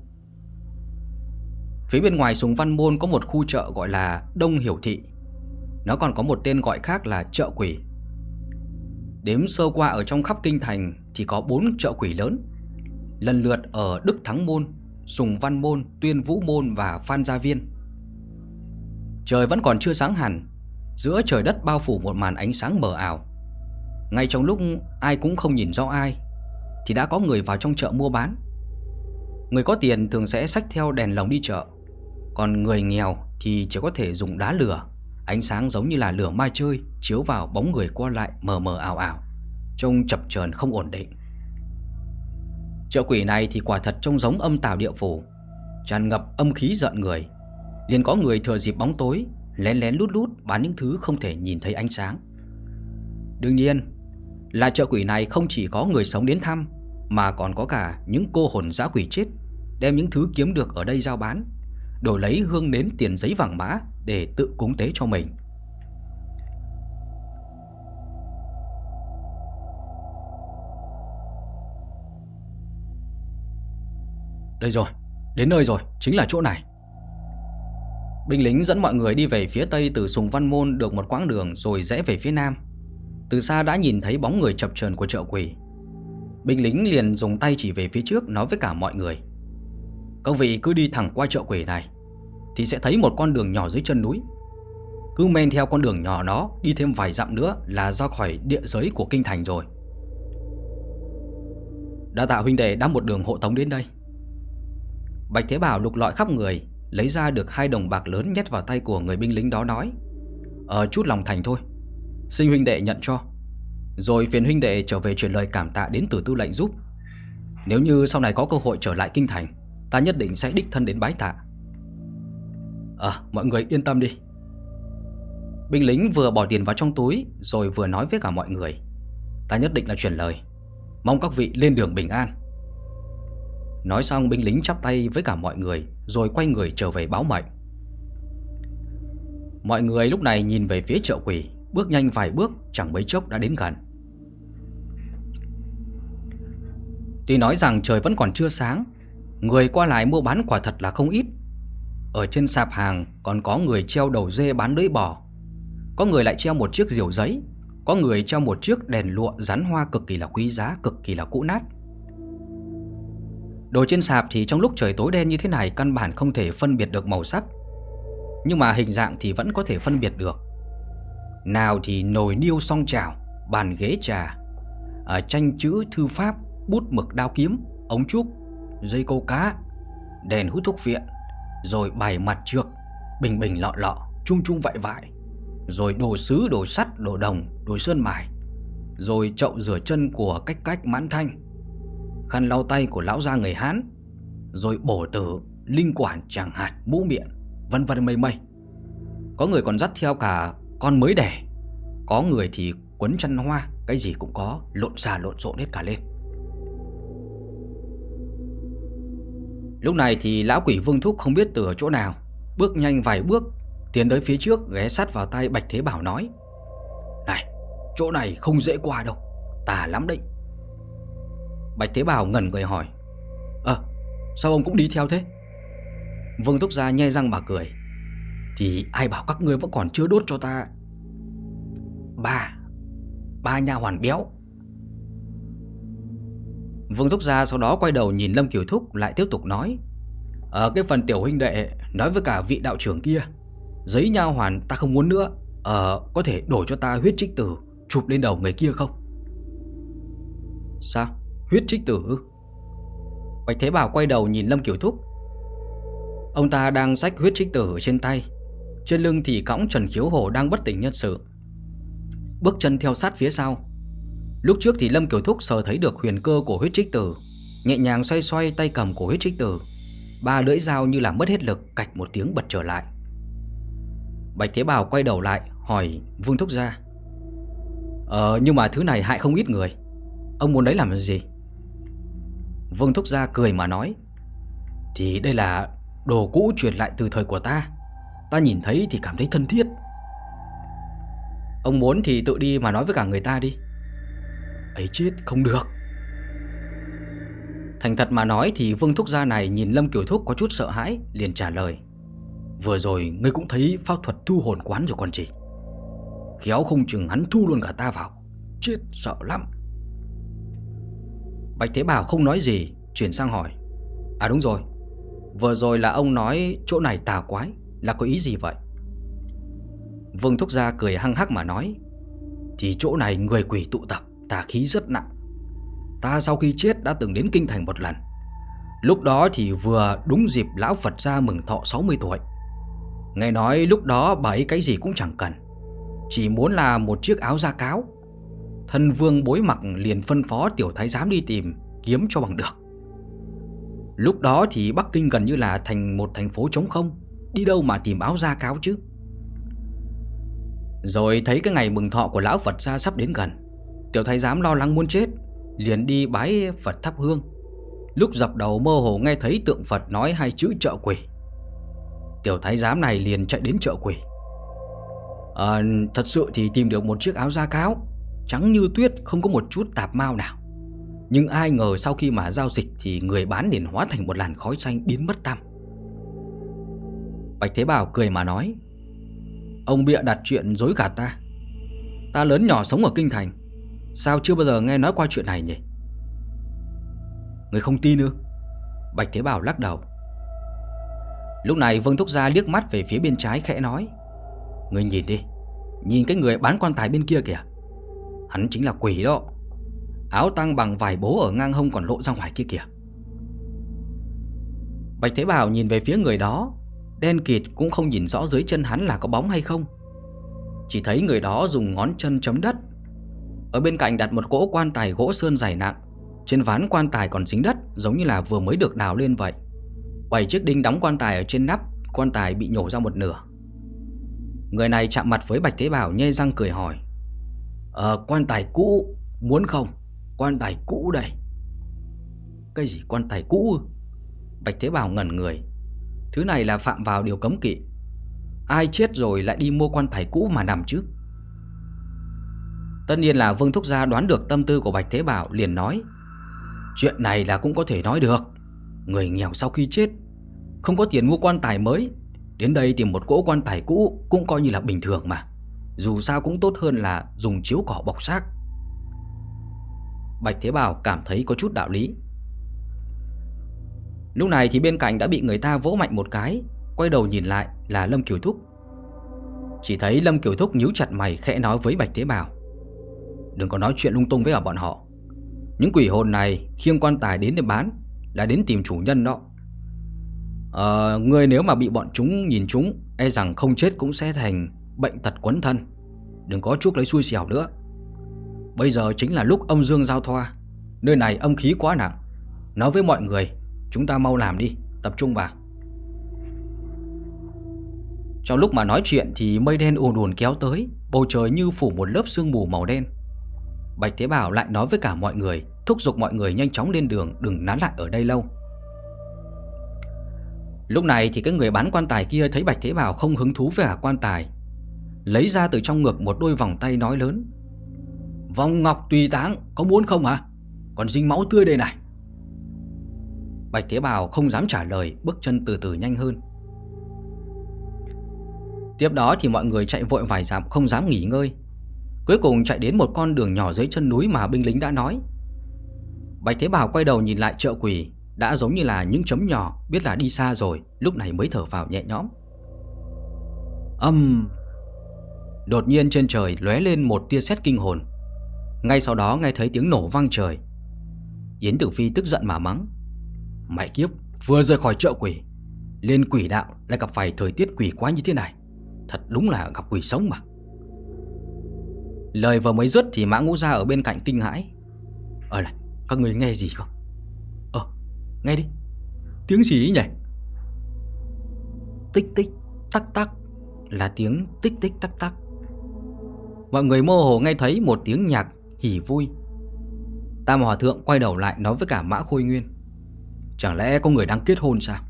Phía bên ngoài Sùng Văn Môn có một khu chợ gọi là Đông Hiểu Thị. Nó còn có một tên gọi khác là chợ quỷ. Đếm sơ qua ở trong khắp kinh thành thì có 4 chợ quỷ lớn. Lần lượt ở Đức Thắng Môn, Sùng Văn Môn, Tuyên Vũ Môn và Phan Gia Viên. Trời vẫn còn chưa sáng hẳn Giữa trời đất bao phủ một màn ánh sáng mờ ảo. Ngay trong lúc ai cũng không nhìn rõ ai Thì đã có người vào trong chợ mua bán. Người có tiền thường sẽ xách theo đèn lồng đi chợ Còn người nghèo thì chỉ có thể dùng đá lửa Ánh sáng giống như là lửa mai chơi Chiếu vào bóng người qua lại mờ mờ ảo ảo, Trông chập chờn không ổn định. Chợ quỷ này thì quả thật trông giống âm tào địa phủ, Tràn ngập âm khí giận người. Liền có người thừa dịp bóng tối, Lén lén lút lút bán những thứ không thể nhìn thấy ánh sáng. Đương nhiên, Là chợ quỷ này không chỉ có người sống đến thăm, Mà còn có cả những cô hồn dã quỷ chết, Đem những thứ kiếm được ở đây giao bán. Đổi lấy hương nến tiền giấy vàng mã Để tự cúng tế cho mình. Đây rồi, đến nơi rồi, chính là chỗ này. Binh lính dẫn mọi người đi về phía tây từ Sùng Văn Môn được một quãng đường rồi rẽ về phía nam. Từ xa đã nhìn thấy bóng người chập chờn của chợ quỷ Binh lính liền dùng tay chỉ về phía trước nói với cả mọi người. Các vị cứ đi thẳng qua chợ quỷ này, Thì sẽ thấy một con đường nhỏ dưới chân núi. Cứ men theo con đường nhỏ đó, Đi thêm vài dặm nữa là ra khỏi địa giới của kinh thành rồi. Đã tạo huynh đệ đã một đường hộ tống đến đây. Bạch Thế Bảo lục lọi khắp người, Lấy ra được hai đồng bạc lớn nhét vào tay của người binh lính đó nói Ờ chút lòng thành thôi. Xin huynh đệ nhận cho. Rồi phiền huynh đệ trở về truyền lời cảm tạ đến từ tư lệnh giúp. Nếu như sau này có cơ hội trở lại kinh thành Ta nhất định sẽ đích thân đến bái tạ. Ờ mọi người yên tâm đi. Binh lính vừa bỏ tiền vào trong túi, Rồi vừa nói với cả mọi người. Ta nhất định là truyền lời. Mong các vị lên đường bình an. Nói xong, binh lính chắp tay với cả mọi người, Rồi quay người trở về báo mệnh. Mọi người lúc này nhìn về phía chợ quỷ Bước nhanh vài bước, chẳng mấy chốc đã đến gần. Tuy nói rằng trời vẫn còn chưa sáng Người qua lại mua bán quả thật là không ít. Ở trên sạp hàng còn có người treo đầu dê bán lưỡi bò. Có người lại treo một chiếc diều giấy. Có người treo một chiếc đèn lụa rắn hoa cực kỳ là quý giá, cực kỳ là cũ nát. Đồ trên sạp thì trong lúc trời tối đen như thế này căn bản không thể phân biệt được màu sắc. Nhưng mà hình dạng thì vẫn có thể phân biệt được. Nào thì nồi niêu song chảo, bàn ghế trà. À, Tranh chữ thư pháp, bút mực đao kiếm, ống trúc, dây câu cá Đèn hút thuốc viện Rồi bày mặt trược, bình bình lọ lọ, chung chung vại vại Rồi đồ sứ, đồ sắt, đồ đồng, đồ sơn mài Rồi chậu rửa chân của cách cách mãn thanh khăn lau tay của lão gia người Hán, rồi bổ tử, linh quản chẳng hạt, mũ miệng, vân vân mây mây. Có người còn dắt theo cả con mới đẻ, có người thì quấn chăn hoa, cái gì cũng có, lộn xà lộn xộn hết cả lên. Lúc này thì lão quỷ Vương Thúc không biết từ ở chỗ nào, bước nhanh vài bước, tiến tới phía trước ghé sát vào tay Bạch Thế Bảo nói: "Này, chỗ này không dễ qua đâu, tà lắm đấy." Bạch Thế Bảo ngẩn người hỏi Ờ sao ông cũng đi theo thế? Vương Thúc Gia nhe răng mà cười Thì ai bảo các ngươi vẫn còn chưa đốt cho ta? Ba Ba nha hoàn béo. Vương Thúc Gia sau đó quay đầu nhìn Lâm Kiều Thúc lại tiếp tục nói Ở cái phần tiểu huynh đệ Nói với cả vị đạo trưởng kia, Giấy nha hoàn ta không muốn nữa Ờ có thể đổi cho ta huyết trích tử Chụp lên đầu người kia không? Sao? Huyết trích tử? Bạch Thế Bảo quay đầu nhìn Lâm Kiều Thúc, Ông ta đang xách huyết trích tử trên tay, Trên lưng thì cõng Trần Khiếu Hồ đang bất tỉnh nhân sự. Bước chân theo sát phía sau Lúc trước thì Lâm Kiều Thúc sờ thấy được huyền cơ của huyết trích tử, Nhẹ nhàng xoay xoay tay cầm của huyết trích tử. Ba lưỡi dao như là mất hết lực, Cạch một tiếng bật trở lại. Bạch Thế Bảo quay đầu lại, Hỏi Vương Thúc ra Ờ nhưng mà thứ này hại không ít người. Ông muốn đấy làm gì? Vương Thúc Gia cười mà nói, Thì đây là đồ cũ truyền lại từ thời của ta. Ta nhìn thấy thì cảm thấy thân thiết. Ông muốn thì tự đi mà nói với cả người ta đi ấy chết, không được. Thành thật mà nói thì Vương Thúc Gia này nhìn Lâm Kiều Thúc có chút sợ hãi, liền trả lời. Vừa rồi, ngươi cũng thấy pháp thuật thu hồn quán rồi còn gì? Khéo không chừng hắn thu luôn cả ta vào. Chết sợ lắm. Bạch Thế Bảo không nói gì, Chuyển sang hỏi. À đúng rồi, Vừa rồi là ông nói chỗ này tà quái, Là có ý gì vậy? Vương Thúc Gia cười hăng hắc mà nói. Thì chỗ này người quỷ tụ tập. Tà khí rất nặng. Ta sau khi chết đã từng đến Kinh Thành một lần. Lúc đó thì vừa đúng dịp Lão Phật ra mừng thọ 60 tuổi. Nghe nói lúc đó bà ấy cái gì cũng chẳng cần, Chỉ muốn là một chiếc áo da cáo. Thân vương bối mặc liền phân phó tiểu thái giám đi tìm Kiếm cho bằng được. Lúc đó thì Bắc Kinh gần như là thành một thành phố trống không, Đi đâu mà tìm áo da cáo chứ? Rồi thấy cái ngày mừng thọ của lão Phật ra sắp đến gần Tiểu thái giám lo lắng muốn chết Liền đi bái Phật thắp hương. Lúc dập đầu mơ hồ nghe thấy tượng Phật nói hai chữ trợ quỷ. Tiểu thái giám này liền chạy đến chợ quỷ. À, Thật sự thì tìm được một chiếc áo da cáo Trắng như tuyết không có một chút tạp mau nào. Nhưng ai ngờ sau khi mà giao dịch Thì người bán liền hóa thành một làn khói xanh biến mất tăm. Bạch Thế Bảo cười mà nói Ông bịa đặt chuyện dối gạt ta. Ta lớn nhỏ sống ở Kinh Thành Sao chưa bao giờ nghe nói qua chuyện này nhỉ? Người không tin ư? Bạch Thế Bảo lắc đầu. Lúc này Vương Thúc Gia liếc mắt về phía bên trái khẽ nói, Người nhìn đi, Nhìn cái người bán quan tài bên kia kìa. Hắn chính là quỷ đó. Áo tăng bằng vải bố ở ngang hông còn lộ ra ngoài kia kìa. Bạch Thế Bảo nhìn về phía người đó, Đen kịt cũng không nhìn rõ dưới chân hắn là có bóng hay không. Chỉ thấy người đó dùng ngón chân chấm đất ở bên cạnh đặt một cỗ quan tài gỗ sơn dày nặng, Trên ván quan tài còn dính đất, Giống như là vừa mới được đào lên vậy. Bảy chiếc đinh đóng quan tài ở trên nắp, Quan tài bị nhổ ra một nửa. Người này chạm mặt với Bạch Thế Bảo nhê răng cười hỏi Ờ quan tài cũ Muốn không? Quan tài cũ đây. Cái gì quan tài cũ? Bạch Thế Bảo ngẩn người. Thứ này là phạm vào điều cấm kỵ. Ai chết rồi lại đi mua quan tài cũ mà nằm chứ? Tất nhiên là Vương Thúc Gia đoán được tâm tư của Bạch Thế Bảo, liền nói, Chuyện này là cũng có thể nói được. Người nghèo sau khi chết, Không có tiền mua quan tài mới, Đến đây tìm một cỗ quan tài cũ Cũng coi như là bình thường mà. Dù sao cũng tốt hơn là dùng chiếu cỏ bọc xác. Bạch Thế Bảo cảm thấy có chút đạo lý. Lúc này thì bên cạnh đã bị người ta vỗ mạnh một cái, Quay đầu nhìn lại là Lâm Kiều Thúc. Chỉ thấy Lâm Kiều Thúc nhíu chặt mày, khẽ nói với Bạch Thế Bảo Đừng có nói chuyện lung tung với cả bọn họ. Những quỷ hồn này khiêng quan tài đến để bán Là đến tìm chủ nhân đó. Ờ, ngươi nếu mà bị bọn chúng nhìn chúng E rằng không chết cũng sẽ thành bệnh tật quấn thân. Đừng có chuốc lấy xui xẻo nữa. Bây giờ chính là lúc âm dương giao thoa. Nơi này âm khí quá nặng. Nói với mọi người Chúng ta mau làm đi Tập trung vào. Trong lúc mà nói chuyện thì mây đen ùn ùn kéo tới Bầu trời như phủ một lớp sương mù màu đen. Bạch Thế Bảo lại nói với cả mọi người, Thúc giục mọi người nhanh chóng lên đường, Đừng nán lại ở đây lâu. Lúc này thì cái người bán quan tài kia Thấy Bạch Thế Bảo không hứng thú với cả quan tài, Lấy ra từ trong ngực một đôi vòng tay nói lớn. Vòng ngọc tùy táng, Có muốn không hả? Còn dính máu tươi đây này. Bạch Thế Bảo không dám trả lời, Bước chân từ từ nhanh hơn. Tiếp đó thì mọi người chạy vội vài dặm không dám nghỉ ngơi. Cuối cùng chạy đến một con đường nhỏ dưới chân núi mà binh lính đã nói. Bạch Thế Bảo quay đầu nhìn lại chợ quỷ Đã giống như là những chấm nhỏ, Biết là đi xa rồi, Lúc này mới thở vào nhẹ nhõm. Âm! Đột nhiên trên trời lóe lên một tia sét kinh hồn. Ngay sau đó nghe thấy tiếng nổ vang trời. Yến Tử Phi tức giận mà mắng. Mãi kiếp, vừa rời khỏi chợ quỷ Lên quỷ đạo lại gặp phải thời tiết quỷ quá như thế này. Thật đúng là gặp quỷ sống mà. Lời vừa mới dứt thì mã ngũ ra ở bên cạnh kinh hãi. Ờ này, các người nghe gì không? Ờ nghe đi. Tiếng gì ấy nhỉ? Tích tích tắc tắc, Là tiếng tích tích tắc tắc. Mọi người mơ hồ nghe thấy một tiếng nhạc hỉ vui. Tam Hòa Thượng quay đầu lại nói với cả Mã Khôi Nguyên. Chẳng lẽ có người đang kết hôn sao?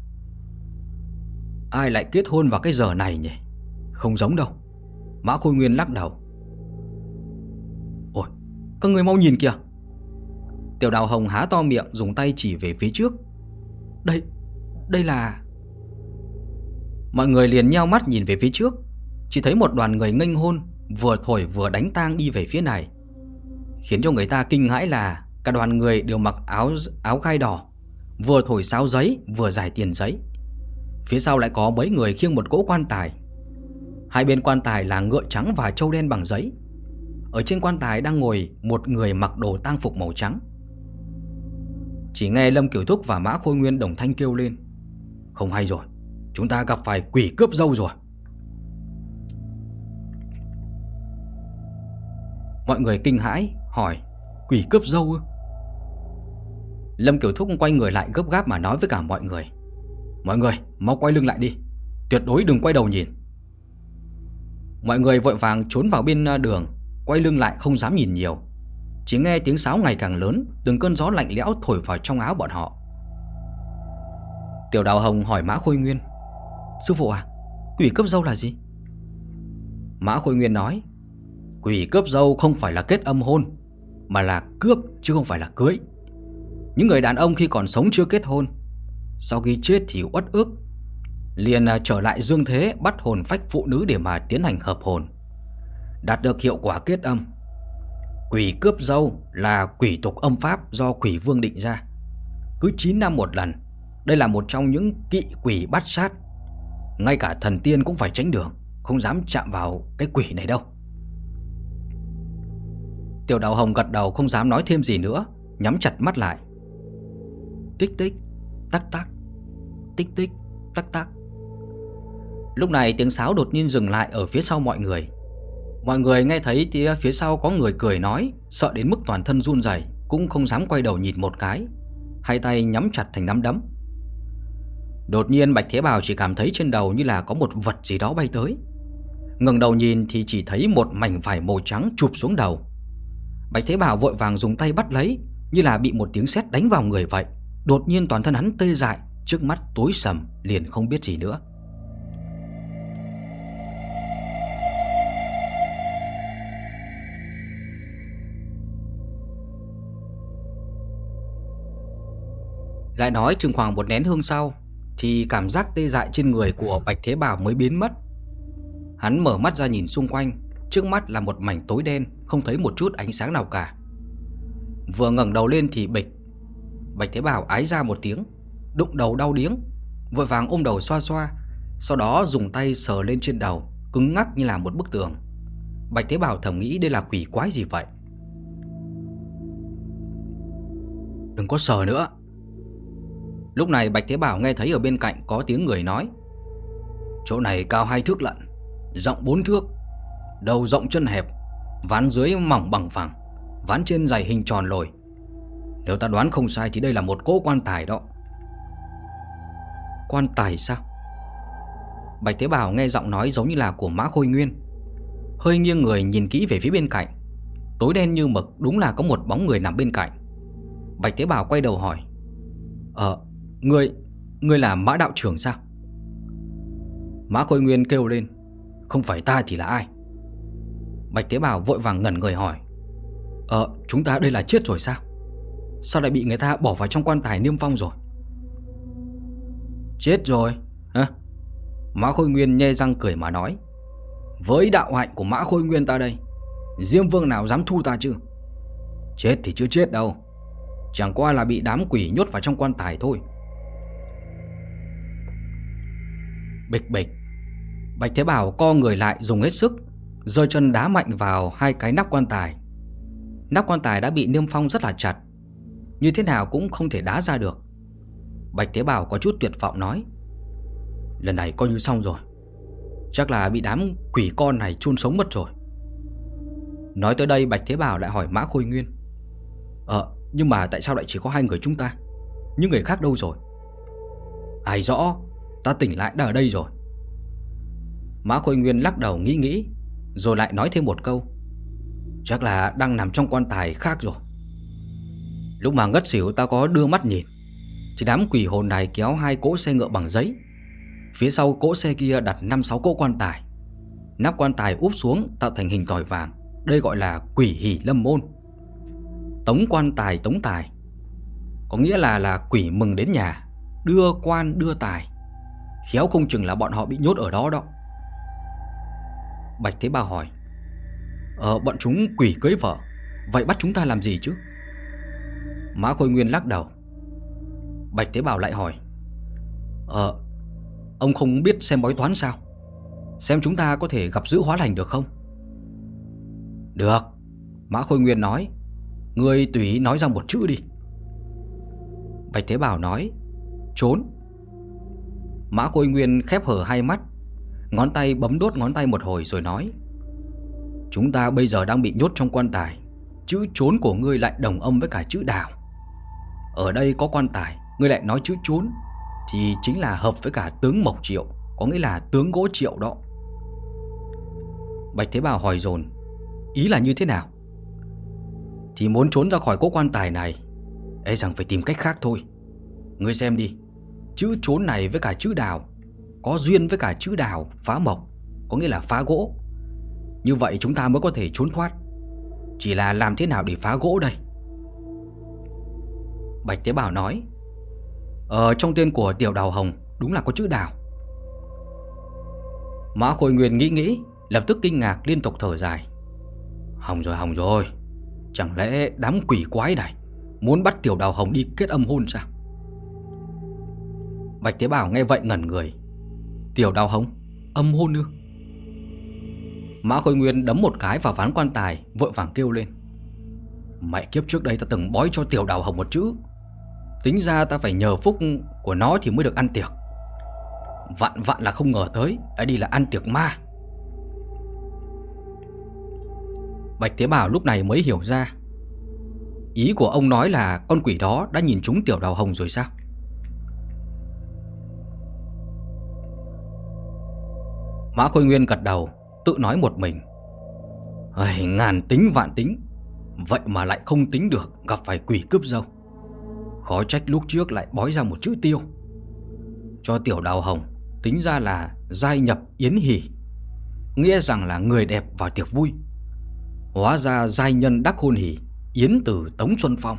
Ai lại kết hôn vào cái giờ này nhỉ? Không giống đâu. Mã Khôi Nguyên lắc đầu. Các người mau nhìn kìa. Tiểu đào hồng há to miệng, dùng tay chỉ về phía trước. Đây Đây là Mọi người liền nheo mắt nhìn về phía trước. Chỉ thấy một đoàn người nghênh hôn, Vừa thổi vừa đánh tang đi về phía này. Khiến cho người ta kinh hãi là Cả đoàn người đều mặc áo áo gai đỏ, Vừa thổi sáo giấy, vừa giải tiền giấy. Phía sau lại có mấy người khiêng một cỗ quan tài. Hai bên quan tài là ngựa trắng và trâu đen bằng giấy. Ở trên quan tài đang ngồi một người mặc đồ tang phục màu trắng. Chỉ nghe Lâm Kiểu Thúc và Mã Khôi Nguyên đồng thanh kêu lên. Không hay rồi, Chúng ta gặp phải quỷ cướp dâu rồi. Mọi người kinh hãi, hỏi, Quỷ cướp dâu ư? Lâm Kiểu Thúc quay người lại gấp gáp mà nói với cả mọi người. Mọi người, mau quay lưng lại đi, Tuyệt đối đừng quay đầu nhìn. Mọi người vội vàng trốn vào bên à, đường. Quay lưng lại không dám nhìn nhiều. Chỉ nghe tiếng sáo ngày càng lớn, Từng cơn gió lạnh lẽo thổi vào trong áo bọn họ. Tiểu Đào Hồng hỏi Mã Khôi Nguyên, Sư phụ à Quỷ cướp dâu là gì? Mã Khôi Nguyên nói, Quỷ cướp dâu không phải là kết âm hôn, Mà là cướp chứ không phải là cưới. Những người đàn ông khi còn sống chưa kết hôn, Sau khi chết thì uất ức, Liền à, trở lại dương thế Bắt hồn phách phụ nữ để mà tiến hành hợp hồn. Đạt được hiệu quả kết âm. Quỷ cướp dâu là quỷ tục âm pháp do quỷ vương định ra. Cứ 9 năm một lần Đây là một trong những kỵ quỷ bắt sát. Ngay cả thần tiên cũng phải tránh đường Không dám chạm vào cái quỷ này đâu. Tiểu đạo hồng gật đầu không dám nói thêm gì nữa Nhắm chặt mắt lại. Tích tích, tắc tắc, tích tích, tắc tắc. Lúc này tiếng sáo đột nhiên dừng lại ở phía sau mọi người. Mọi người nghe thấy thì phía sau có người cười nói, sợ đến mức toàn thân run rẩy, cũng không dám quay đầu nhìn một cái, hai tay nhắm chặt thành nắm đấm. Đột nhiên Bạch Thế Bào chỉ cảm thấy trên đầu như là có một vật gì đó bay tới. Ngẩng đầu nhìn thì chỉ thấy một mảnh vải màu trắng chụp xuống đầu. Bạch Thế Bảo vội vàng dùng tay bắt lấy, như là bị một tiếng sét đánh vào người vậy. Đột nhiên toàn thân hắn tê dại Trước mắt tối sầm liền không biết gì nữa Lại nói chừng khoảng một nén hương sau Thì cảm giác tê dại trên người của Bạch Thế Bảo mới biến mất Hắn mở mắt ra nhìn xung quanh Trước mắt là một mảnh tối đen Không thấy một chút ánh sáng nào cả Vừa ngẩng đầu lên thì bịch Bạch Thế Bảo ái ra một tiếng đụng đầu đau điếng, vội vàng ôm đầu xoa xoa, sau đó dùng tay sờ lên trên đầu, cứng ngắc như là một bức tường. Bạch Thế Bảo thầm nghĩ đây là quỷ quái gì vậy. Đừng có sờ nữa. Lúc này Bạch Thế Bảo nghe thấy ở bên cạnh có tiếng người nói. Chỗ này cao hai thước lận, rộng bốn thước, đầu rộng chân hẹp, ván dưới mỏng bằng phẳng, ván trên dày hình tròn lồi. Nếu ta đoán không sai thì đây là một cỗ quan tài đó. Quan tài sao? Bạch Thế Bảo nghe giọng nói giống như là của Mã Khôi Nguyên Hơi nghiêng người nhìn kỹ về phía bên cạnh Tối đen như mực đúng là có một bóng người nằm bên cạnh Bạch Thế Bảo quay đầu hỏi Ờ, người, người là Mã Đạo trưởng sao? Mã Khôi Nguyên kêu lên Không phải ta thì là ai? Bạch tế Bảo vội vàng ngẩn người hỏi Ờ, chúng ta đây là chết rồi sao? Sao lại bị người ta bỏ vào trong quan tài niêm phong rồi? Chết rồi, hả? Mã Khôi Nguyên nhe răng cười mà nói Với đạo hạnh của Mã Khôi Nguyên ta đây Diêm vương nào dám thu ta chứ Chết thì chưa chết đâu Chẳng qua là bị đám quỷ nhốt vào trong quan tài thôi Bịch bịch. Bạch Thế Bảo co người lại dùng hết sức Rơi chân đá mạnh vào hai cái nắp quan tài. Nắp quan tài đã bị niêm phong rất là chặt, Như thế nào cũng không thể đá ra được. Bạch Thế Bảo có chút tuyệt vọng nói, Lần này coi như xong rồi. Chắc là bị đám quỷ con này chôn sống mất rồi. Nói tới đây, Bạch Thế Bảo lại hỏi Mã Khôi Nguyên Ờ nhưng mà tại sao lại chỉ có hai người chúng ta? Những người khác đâu rồi? Ai rõ Ta tỉnh lại đã ở đây rồi. Mã Khôi Nguyên lắc đầu nghĩ nghĩ, Rồi lại nói thêm một câu. Chắc là đang nằm trong quan tài khác rồi. Lúc mà ngất xỉu ta có đưa mắt nhìn, Thì đám quỷ hồn này kéo hai cỗ xe ngựa bằng giấy. Phía sau cỗ xe kia đặt 5-6 cỗ quan tài. Nắp quan tài úp xuống tạo thành hình tỏi vàng, Đây gọi là quỷ hỷ lâm môn. Tống quan tài, tống tài. Có nghĩa là là quỷ mừng đến nhà, Đưa quan, đưa tài. Khéo không chừng là bọn họ bị nhốt ở đó đó. Bạch Thế ba hỏi Ờ bọn chúng quỷ cưới vợ, Vậy bắt chúng ta làm gì chứ? Mã Khôi Nguyên lắc đầu. Bạch Thế Bảo lại hỏi Ờ Ông không biết xem bói toán sao? Xem chúng ta có thể gặp giữ hóa lành được không? Được, Mã Khôi Nguyên nói Người tùy nói ra một chữ đi. Bạch Thế Bảo nói, Trốn. Mã Khôi Nguyên khép hở hai mắt, Ngón tay bấm đốt ngón tay một hồi rồi nói, Chúng ta bây giờ đang bị nhốt trong quan tài, Chữ trốn của ngươi lại đồng âm với cả chữ đào. Ở đây có quan tài, Ngươi lại nói chữ trốn, Thì chính là hợp với cả tướng Mộc Triệu, Có nghĩa là tướng gỗ Triệu đó. Bạch Thế Bảo hỏi dồn, Ý là như thế nào? Thì muốn trốn ra khỏi cố quan tài này E rằng phải tìm cách khác thôi. Ngươi xem đi. Chữ trốn này với cả chữ đào, Có duyên với cả chữ đào, phá mộc, Có nghĩa là phá gỗ. Như vậy chúng ta mới có thể trốn thoát. Chỉ là làm thế nào để phá gỗ đây? Bạch Tế Bảo nói Ờ trong tên của tiểu đào hồng, Đúng là có chữ đào. Mã Khôi Nguyên nghĩ nghĩ, Lập tức kinh ngạc liên tục thở dài. Hồng rồi hồng rồi, Chẳng lẽ đám quỷ quái này Muốn bắt tiểu đào hồng đi kết âm hôn sao? Bạch Tế Bảo nghe vậy ngẩn người. Tiểu đào hồng, Âm hôn ư? Mã Khôi Nguyên đấm một cái vào ván quan tài, Vội vàng kêu lên. Mẹ kiếp trước đây ta từng bói cho tiểu đào hồng một chữ. Tính ra ta phải nhờ phúc của nó thì mới được ăn tiệc. Vạn vạn là không ngờ tới, Đã đi là ăn tiệc ma. Bạch Tế Bảo lúc này mới hiểu ra. Ý của ông nói là con quỷ đó đã nhìn trúng tiểu đào hồng rồi sao? Mã Khôi Nguyên gật đầu Tự nói một mình. Ây, Ngàn tính vạn tính Vậy mà lại không tính được Gặp phải quỷ cướp dâu. Khó trách lúc trước lại bói ra một chữ tiêu. Cho tiểu đào hồng Tính ra là giai nhập yến hỷ Nghĩa rằng là người đẹp vào tiệc vui. Hóa ra giai nhân đắc hôn hỷ Yến từ Tống Xuân Phong.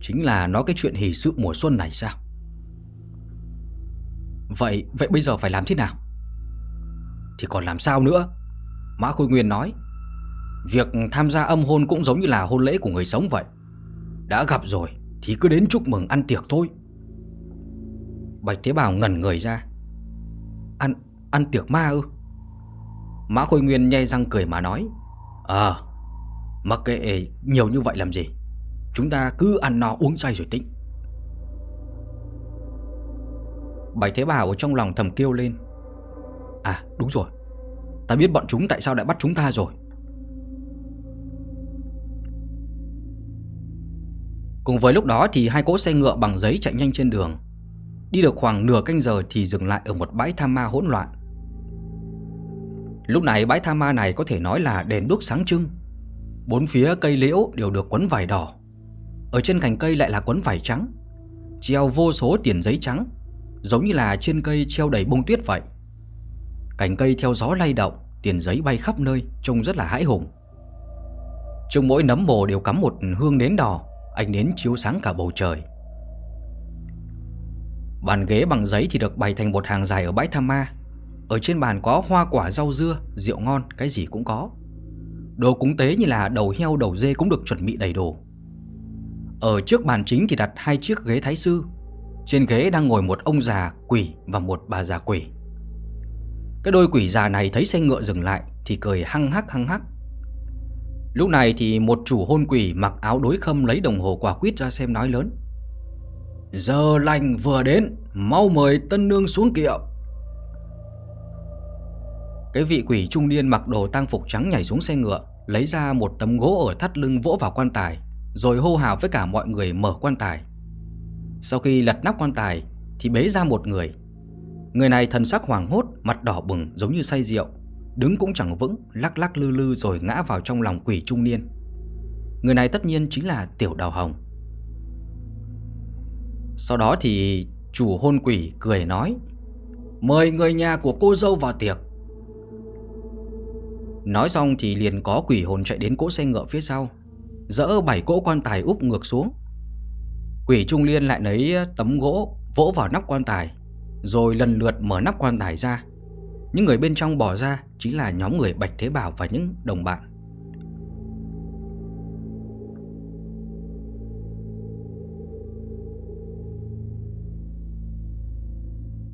Chính là nói cái chuyện hỷ sự mùa xuân này sao? Vậy vậy bây giờ phải làm thế nào? Thì còn làm sao nữa? Mã Khôi Nguyên nói. Việc tham gia âm hôn cũng giống như là hôn lễ của người sống vậy. Đã gặp rồi Thì cứ đến chúc mừng ăn tiệc thôi. Bạch Thế Bảo ngẩn người ra. Ăn, ăn tiệc ma ư? Mã Khôi Nguyên nhay răng cười mà nói. Ờ à, Mặc kệ nhiều như vậy làm gì? Chúng ta cứ ăn no uống say rồi tính. Bạch Thế Bảo trong lòng thầm kêu lên. À đúng rồi. Ta biết bọn chúng tại sao lại bắt chúng ta rồi. Cùng với lúc đó thì hai cỗ xe ngựa bằng giấy chạy nhanh trên đường. Đi được khoảng nửa canh giờ thì dừng lại ở một bãi tham ma hỗn loạn. Lúc này bãi tham ma này có thể nói là đèn đuốc sáng trưng. Bốn phía cây liễu đều được quấn vải đỏ. Ở trên cành cây lại là quấn vải trắng. Treo vô số tiền giấy trắng. Giống như là trên cây treo đầy bông tuyết vậy. Cành cây theo gió lay động Tiền giấy bay khắp nơi Trông rất là hãi hùng. Trong mỗi nấm bồ đều cắm một hương nến đỏ Ánh nến chiếu sáng cả bầu trời. Bàn ghế bằng giấy thì được bày thành một hàng dài ở bãi tham ma. Ở trên bàn có hoa quả rau dưa, rượu ngon, cái gì cũng có. Đồ cúng tế như là đầu heo, đầu dê cũng được chuẩn bị đầy đủ. Ở trước bàn chính thì đặt hai chiếc ghế thái sư. Trên ghế đang ngồi một ông già quỷ và một bà già quỷ. Cái đôi quỷ già này thấy xe ngựa dừng lại thì cười hăng hắc hăng hắc. Lúc này thì một chủ hôn quỷ mặc áo đối khâm lấy đồng hồ quả quýt ra xem nói lớn. Giờ lành vừa đến, Mau mời tân nương xuống kiệu Cái vị quỷ trung niên mặc đồ tang phục trắng nhảy xuống xe ngựa, Lấy ra một tấm gỗ ở thắt lưng vỗ vào quan tài, Rồi hô hào với cả mọi người mở quan tài. Sau khi lật nắp quan tài, Thì bế ra một người. Người này thần sắc hoàng hốt, Mặt đỏ bừng, giống như say rượu, Đứng cũng chẳng vững, Lắc lắc lư lư rồi ngã vào trong lòng quỷ trung niên. Người này tất nhiên chính là Tiểu Đào Hồng. Sau đó thì chủ hôn quỷ cười nói, Mời người nhà của cô dâu vào tiệc. Nói xong thì liền có quỷ hồn chạy đến cỗ xe ngựa phía sau, Dỡ bảy cỗ quan tài úp ngược xuống. Quỷ trung liên lại lấy tấm gỗ vỗ vào nắp quan tài, Rồi lần lượt mở nắp quan tài ra. Những người bên trong bỏ ra chính là nhóm người Bạch Thế Bảo và những đồng bạn.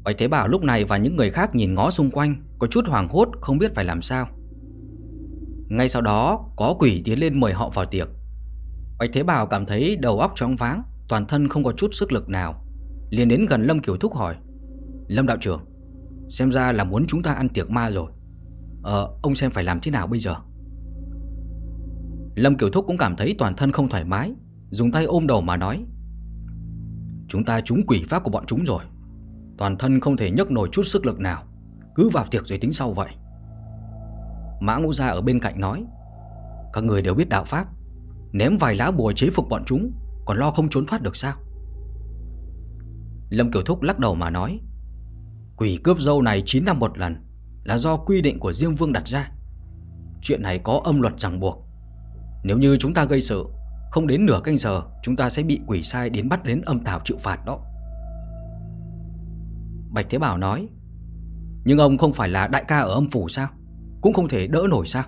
Bạch Thế Bảo lúc này và những người khác nhìn ngó xung quanh, Có chút hoảng hốt, không biết phải làm sao. Ngay sau đó, có quỷ tiến lên mời họ vào tiệc. Bạch Thế Bảo cảm thấy đầu óc choáng váng. Toàn thân không có chút sức lực nào, liền đến gần Lâm Kiều Thúc hỏi, Lâm đạo trưởng, Xem ra là muốn chúng ta ăn tiệc ma rồi. Ờ ông xem phải làm thế nào bây giờ? Lâm Kiều Thúc cũng cảm thấy toàn thân không thoải mái, Dùng tay ôm đầu mà nói, Chúng ta trúng quỷ pháp của bọn chúng rồi, Toàn thân không thể nhấc nổi chút sức lực nào, Cứ vào tiệc rồi tính sau vậy. Mã ngũ gia ở bên cạnh nói, Các người đều biết đạo pháp, Ném vài lá bùa chế phục bọn chúng còn lo không trốn thoát được sao? Lâm Kiều Thúc lắc đầu mà nói Quỷ cướp dâu này 9 năm một lần Là do quy định của Diêm Vương đặt ra. Chuyện này có âm luật ràng buộc. Nếu như chúng ta gây sự Không đến nửa canh giờ Chúng ta sẽ bị quỷ sai đến bắt đến âm tảo chịu phạt đó. Bạch Thế Bảo nói Nhưng ông không phải là đại ca ở âm phủ sao? Cũng không thể đỡ nổi sao?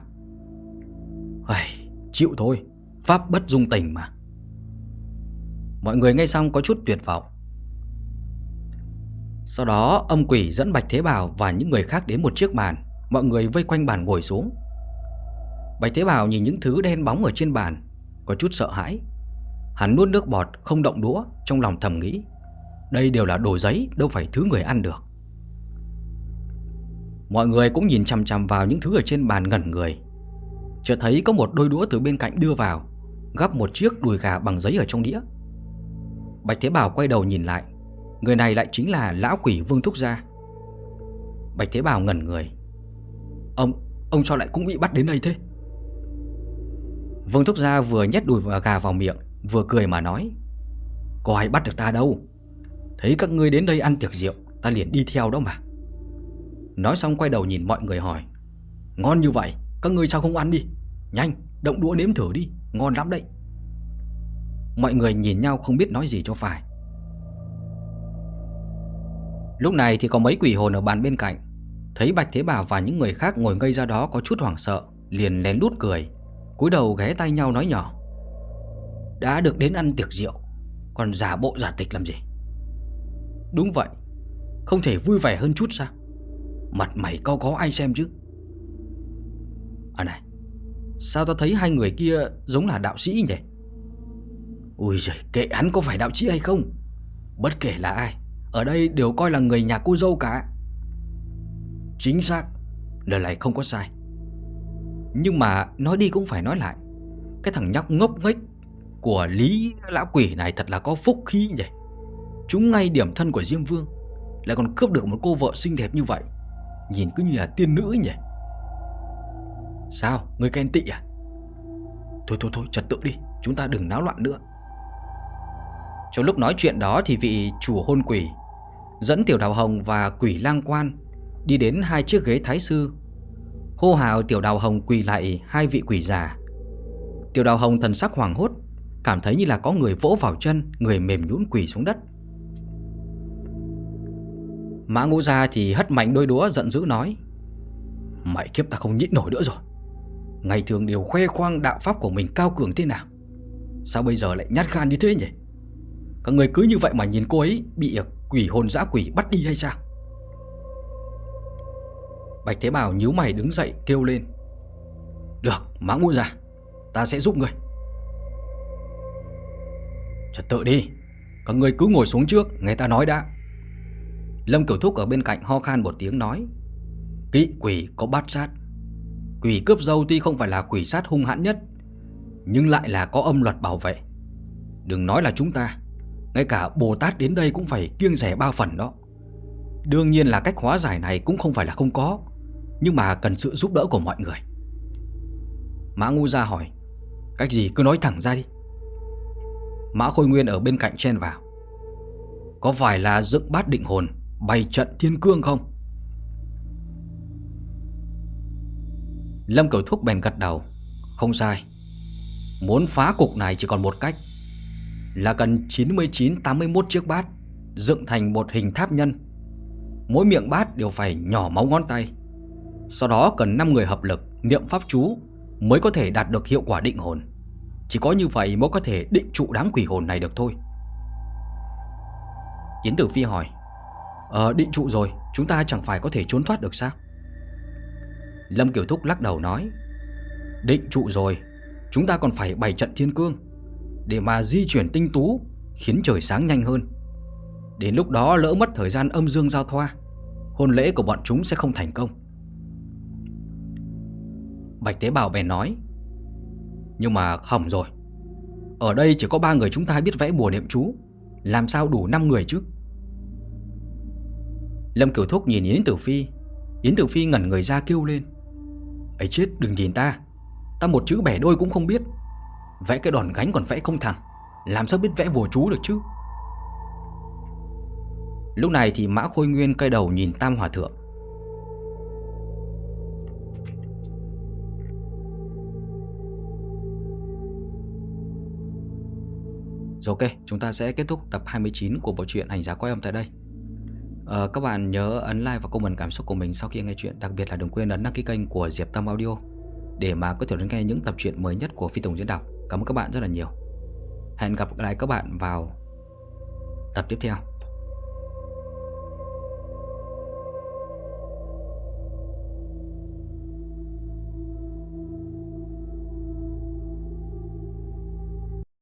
Ây, Chịu thôi. Pháp bất dung tình mà. Mọi người nghe xong có chút tuyệt vọng. Sau đó âm quỷ dẫn Bạch Thế Bảo Và những người khác đến một chiếc bàn. Mọi người vây quanh bàn ngồi xuống. Bạch Thế Bảo nhìn những thứ đen bóng ở trên bàn, Có chút sợ hãi. Hắn nuốt nước bọt, không động đũa, Trong lòng thầm nghĩ, đây đều là đồ giấy, Đâu phải thứ người ăn được. Mọi người cũng nhìn chằm chằm vào những thứ ở trên bàn ngẩn người. Chợt thấy có một đôi đũa từ bên cạnh đưa vào, Gắp một chiếc đùi gà bằng giấy ở trong đĩa. Bạch Thế Bảo quay đầu nhìn lại. Người này lại chính là lão quỷ Vương Thúc Gia. Bạch Thế Bảo ngẩn người. Ông, ông sao lại cũng bị bắt đến đây thế? Vương Thúc Gia vừa nhét đùi gà vào miệng Vừa cười mà nói Có ai bắt được ta đâu. Thấy các ngươi đến đây ăn tiệc rượu Ta liền đi theo đó mà. Nói xong quay đầu nhìn mọi người hỏi Ngon như vậy Các ngươi sao không ăn đi? Nhanh động đũa nếm thử đi Ngon lắm đấy. Mọi người nhìn nhau không biết nói gì cho phải. Lúc này thì có mấy quỷ hồn ở bàn bên cạnh. Thấy Bạch Thế Bảo và những người khác ngồi ngây ra đó có chút hoảng sợ, Liền lén lút cười, cúi đầu ghé tay nhau nói nhỏ. Đã được đến ăn tiệc rượu, Còn giả bộ giả tịch làm gì? Đúng vậy, Không thể vui vẻ hơn chút sao? Mặt mày có có ai xem chứ? À này, Sao ta thấy hai người kia giống là đạo sĩ nhỉ? Ui giời kệ hắn có phải đạo sĩ hay không? Bất kể là ai Ở đây đều coi là người nhà cô dâu cả. Chính xác Lời này không có sai. Nhưng mà nói đi cũng phải nói lại Cái thằng nhóc ngốc nghếch Của Lý Lão Quỷ này thật là có phúc khí nhỉ. Chúng ngay điểm thân của Diêm Vương Lại còn cướp được một cô vợ xinh đẹp như vậy Nhìn cứ như là tiên nữ nhỉ. Sao, người khen tị à? Thôi thôi thôi, trật tự đi Chúng ta đừng náo loạn nữa. Trong lúc nói chuyện đó thì vị chủ hôn quỷ Dẫn Tiểu Đào Hồng và quỷ lang quan Đi đến hai chiếc ghế thái sư. Hô hào Tiểu Đào Hồng quỳ lại hai vị quỷ già. Tiểu Đào Hồng thần sắc hoảng hốt, Cảm thấy như là có người vỗ vào chân, Người mềm nhũn quỳ xuống đất. Mã ngũ gia thì hất mạnh đôi đũa giận dữ nói, Mày kiếp ta không nhịn nổi nữa rồi. Ngày thường đều khoe khoang đạo pháp của mình cao cường thế nào? Sao bây giờ lại nhát gan như thế nhỉ? Các người cứ như vậy mà nhìn cô ấy Bị à, quỷ hồn dã quỷ bắt đi hay sao? Bạch Thế Bảo nhíu mày đứng dậy kêu lên. Được mã ngũ ra, Ta sẽ giúp người Trật tự đi Các người cứ ngồi xuống trước Nghe ta nói đã. Lâm Kiểu Thúc ở bên cạnh ho khan một tiếng nói Kỵ quỷ có bát sát. Quỷ cướp dâu tuy không phải là quỷ sát hung hãn nhất Nhưng lại là có âm luật bảo vệ. Đừng nói là chúng ta. Ngay cả Bồ Tát đến đây cũng phải kiêng rẻ ba phần đó. Đương nhiên là cách hóa giải này cũng không phải là không có, Nhưng mà cần sự giúp đỡ của mọi người. Mã Ngu ra hỏi, Cách gì? Cứ nói thẳng ra đi. Mã Khôi Nguyên ở bên cạnh chen vào, Có phải là dựng bát định hồn, Bày trận thiên cương không? Lâm Cửu Thúc bèn gật đầu, Không sai. Muốn phá cục này chỉ còn một cách là cần 99-81 chiếc bát, Dựng thành một hình tháp nhân. Mỗi miệng bát đều phải nhỏ máu ngón tay. Sau đó cần 5 người hợp lực, Niệm pháp chú Mới có thể đạt được hiệu quả định hồn. Chỉ có như vậy mới có thể định trụ đám quỷ hồn này được thôi. Yến Tử Phi hỏi Ờ định trụ rồi, Chúng ta chẳng phải có thể trốn thoát được sao? Lâm Kiều Thúc lắc đầu nói, Định trụ rồi, Chúng ta còn phải bày trận thiên cương. Để mà di chuyển tinh tú, Khiến trời sáng nhanh hơn. Đến lúc đó lỡ mất thời gian âm dương giao thoa, Hôn lễ của bọn chúng sẽ không thành công. Bạch Tế Bảo bèn nói, Nhưng mà hỏng rồi. Ở đây chỉ có ba người chúng ta biết vẽ bùa niệm chú, Làm sao đủ 5 người chứ? Lâm Kiều Thúc nhìn Yến Tử Phi, Yến Tử Phi ngẩn người ra kêu lên, ấy chết, đừng nhìn ta. Ta một chữ bẻ đôi cũng không biết. Vẽ cái đòn gánh còn vẽ không thẳng Làm sao biết vẽ bùa chú được chứ? Lúc này thì Mã Khôi Nguyên cây đầu nhìn Tam Hòa Thượng. Rồi ok, chúng ta sẽ kết thúc tập 29 của bộ truyện Hành giá quay âm tại đây. À, các bạn nhớ ấn like và comment cảm xúc của mình sau khi nghe chuyện Đặc biệt là đừng quên ấn đăng ký kênh của Diệp Tâm Audio Để mà có thể đón nghe những tập truyện mới nhất của Phi Tùng Diễn Đọc. Cảm ơn các bạn rất là nhiều. Hẹn gặp lại các bạn vào tập tiếp theo.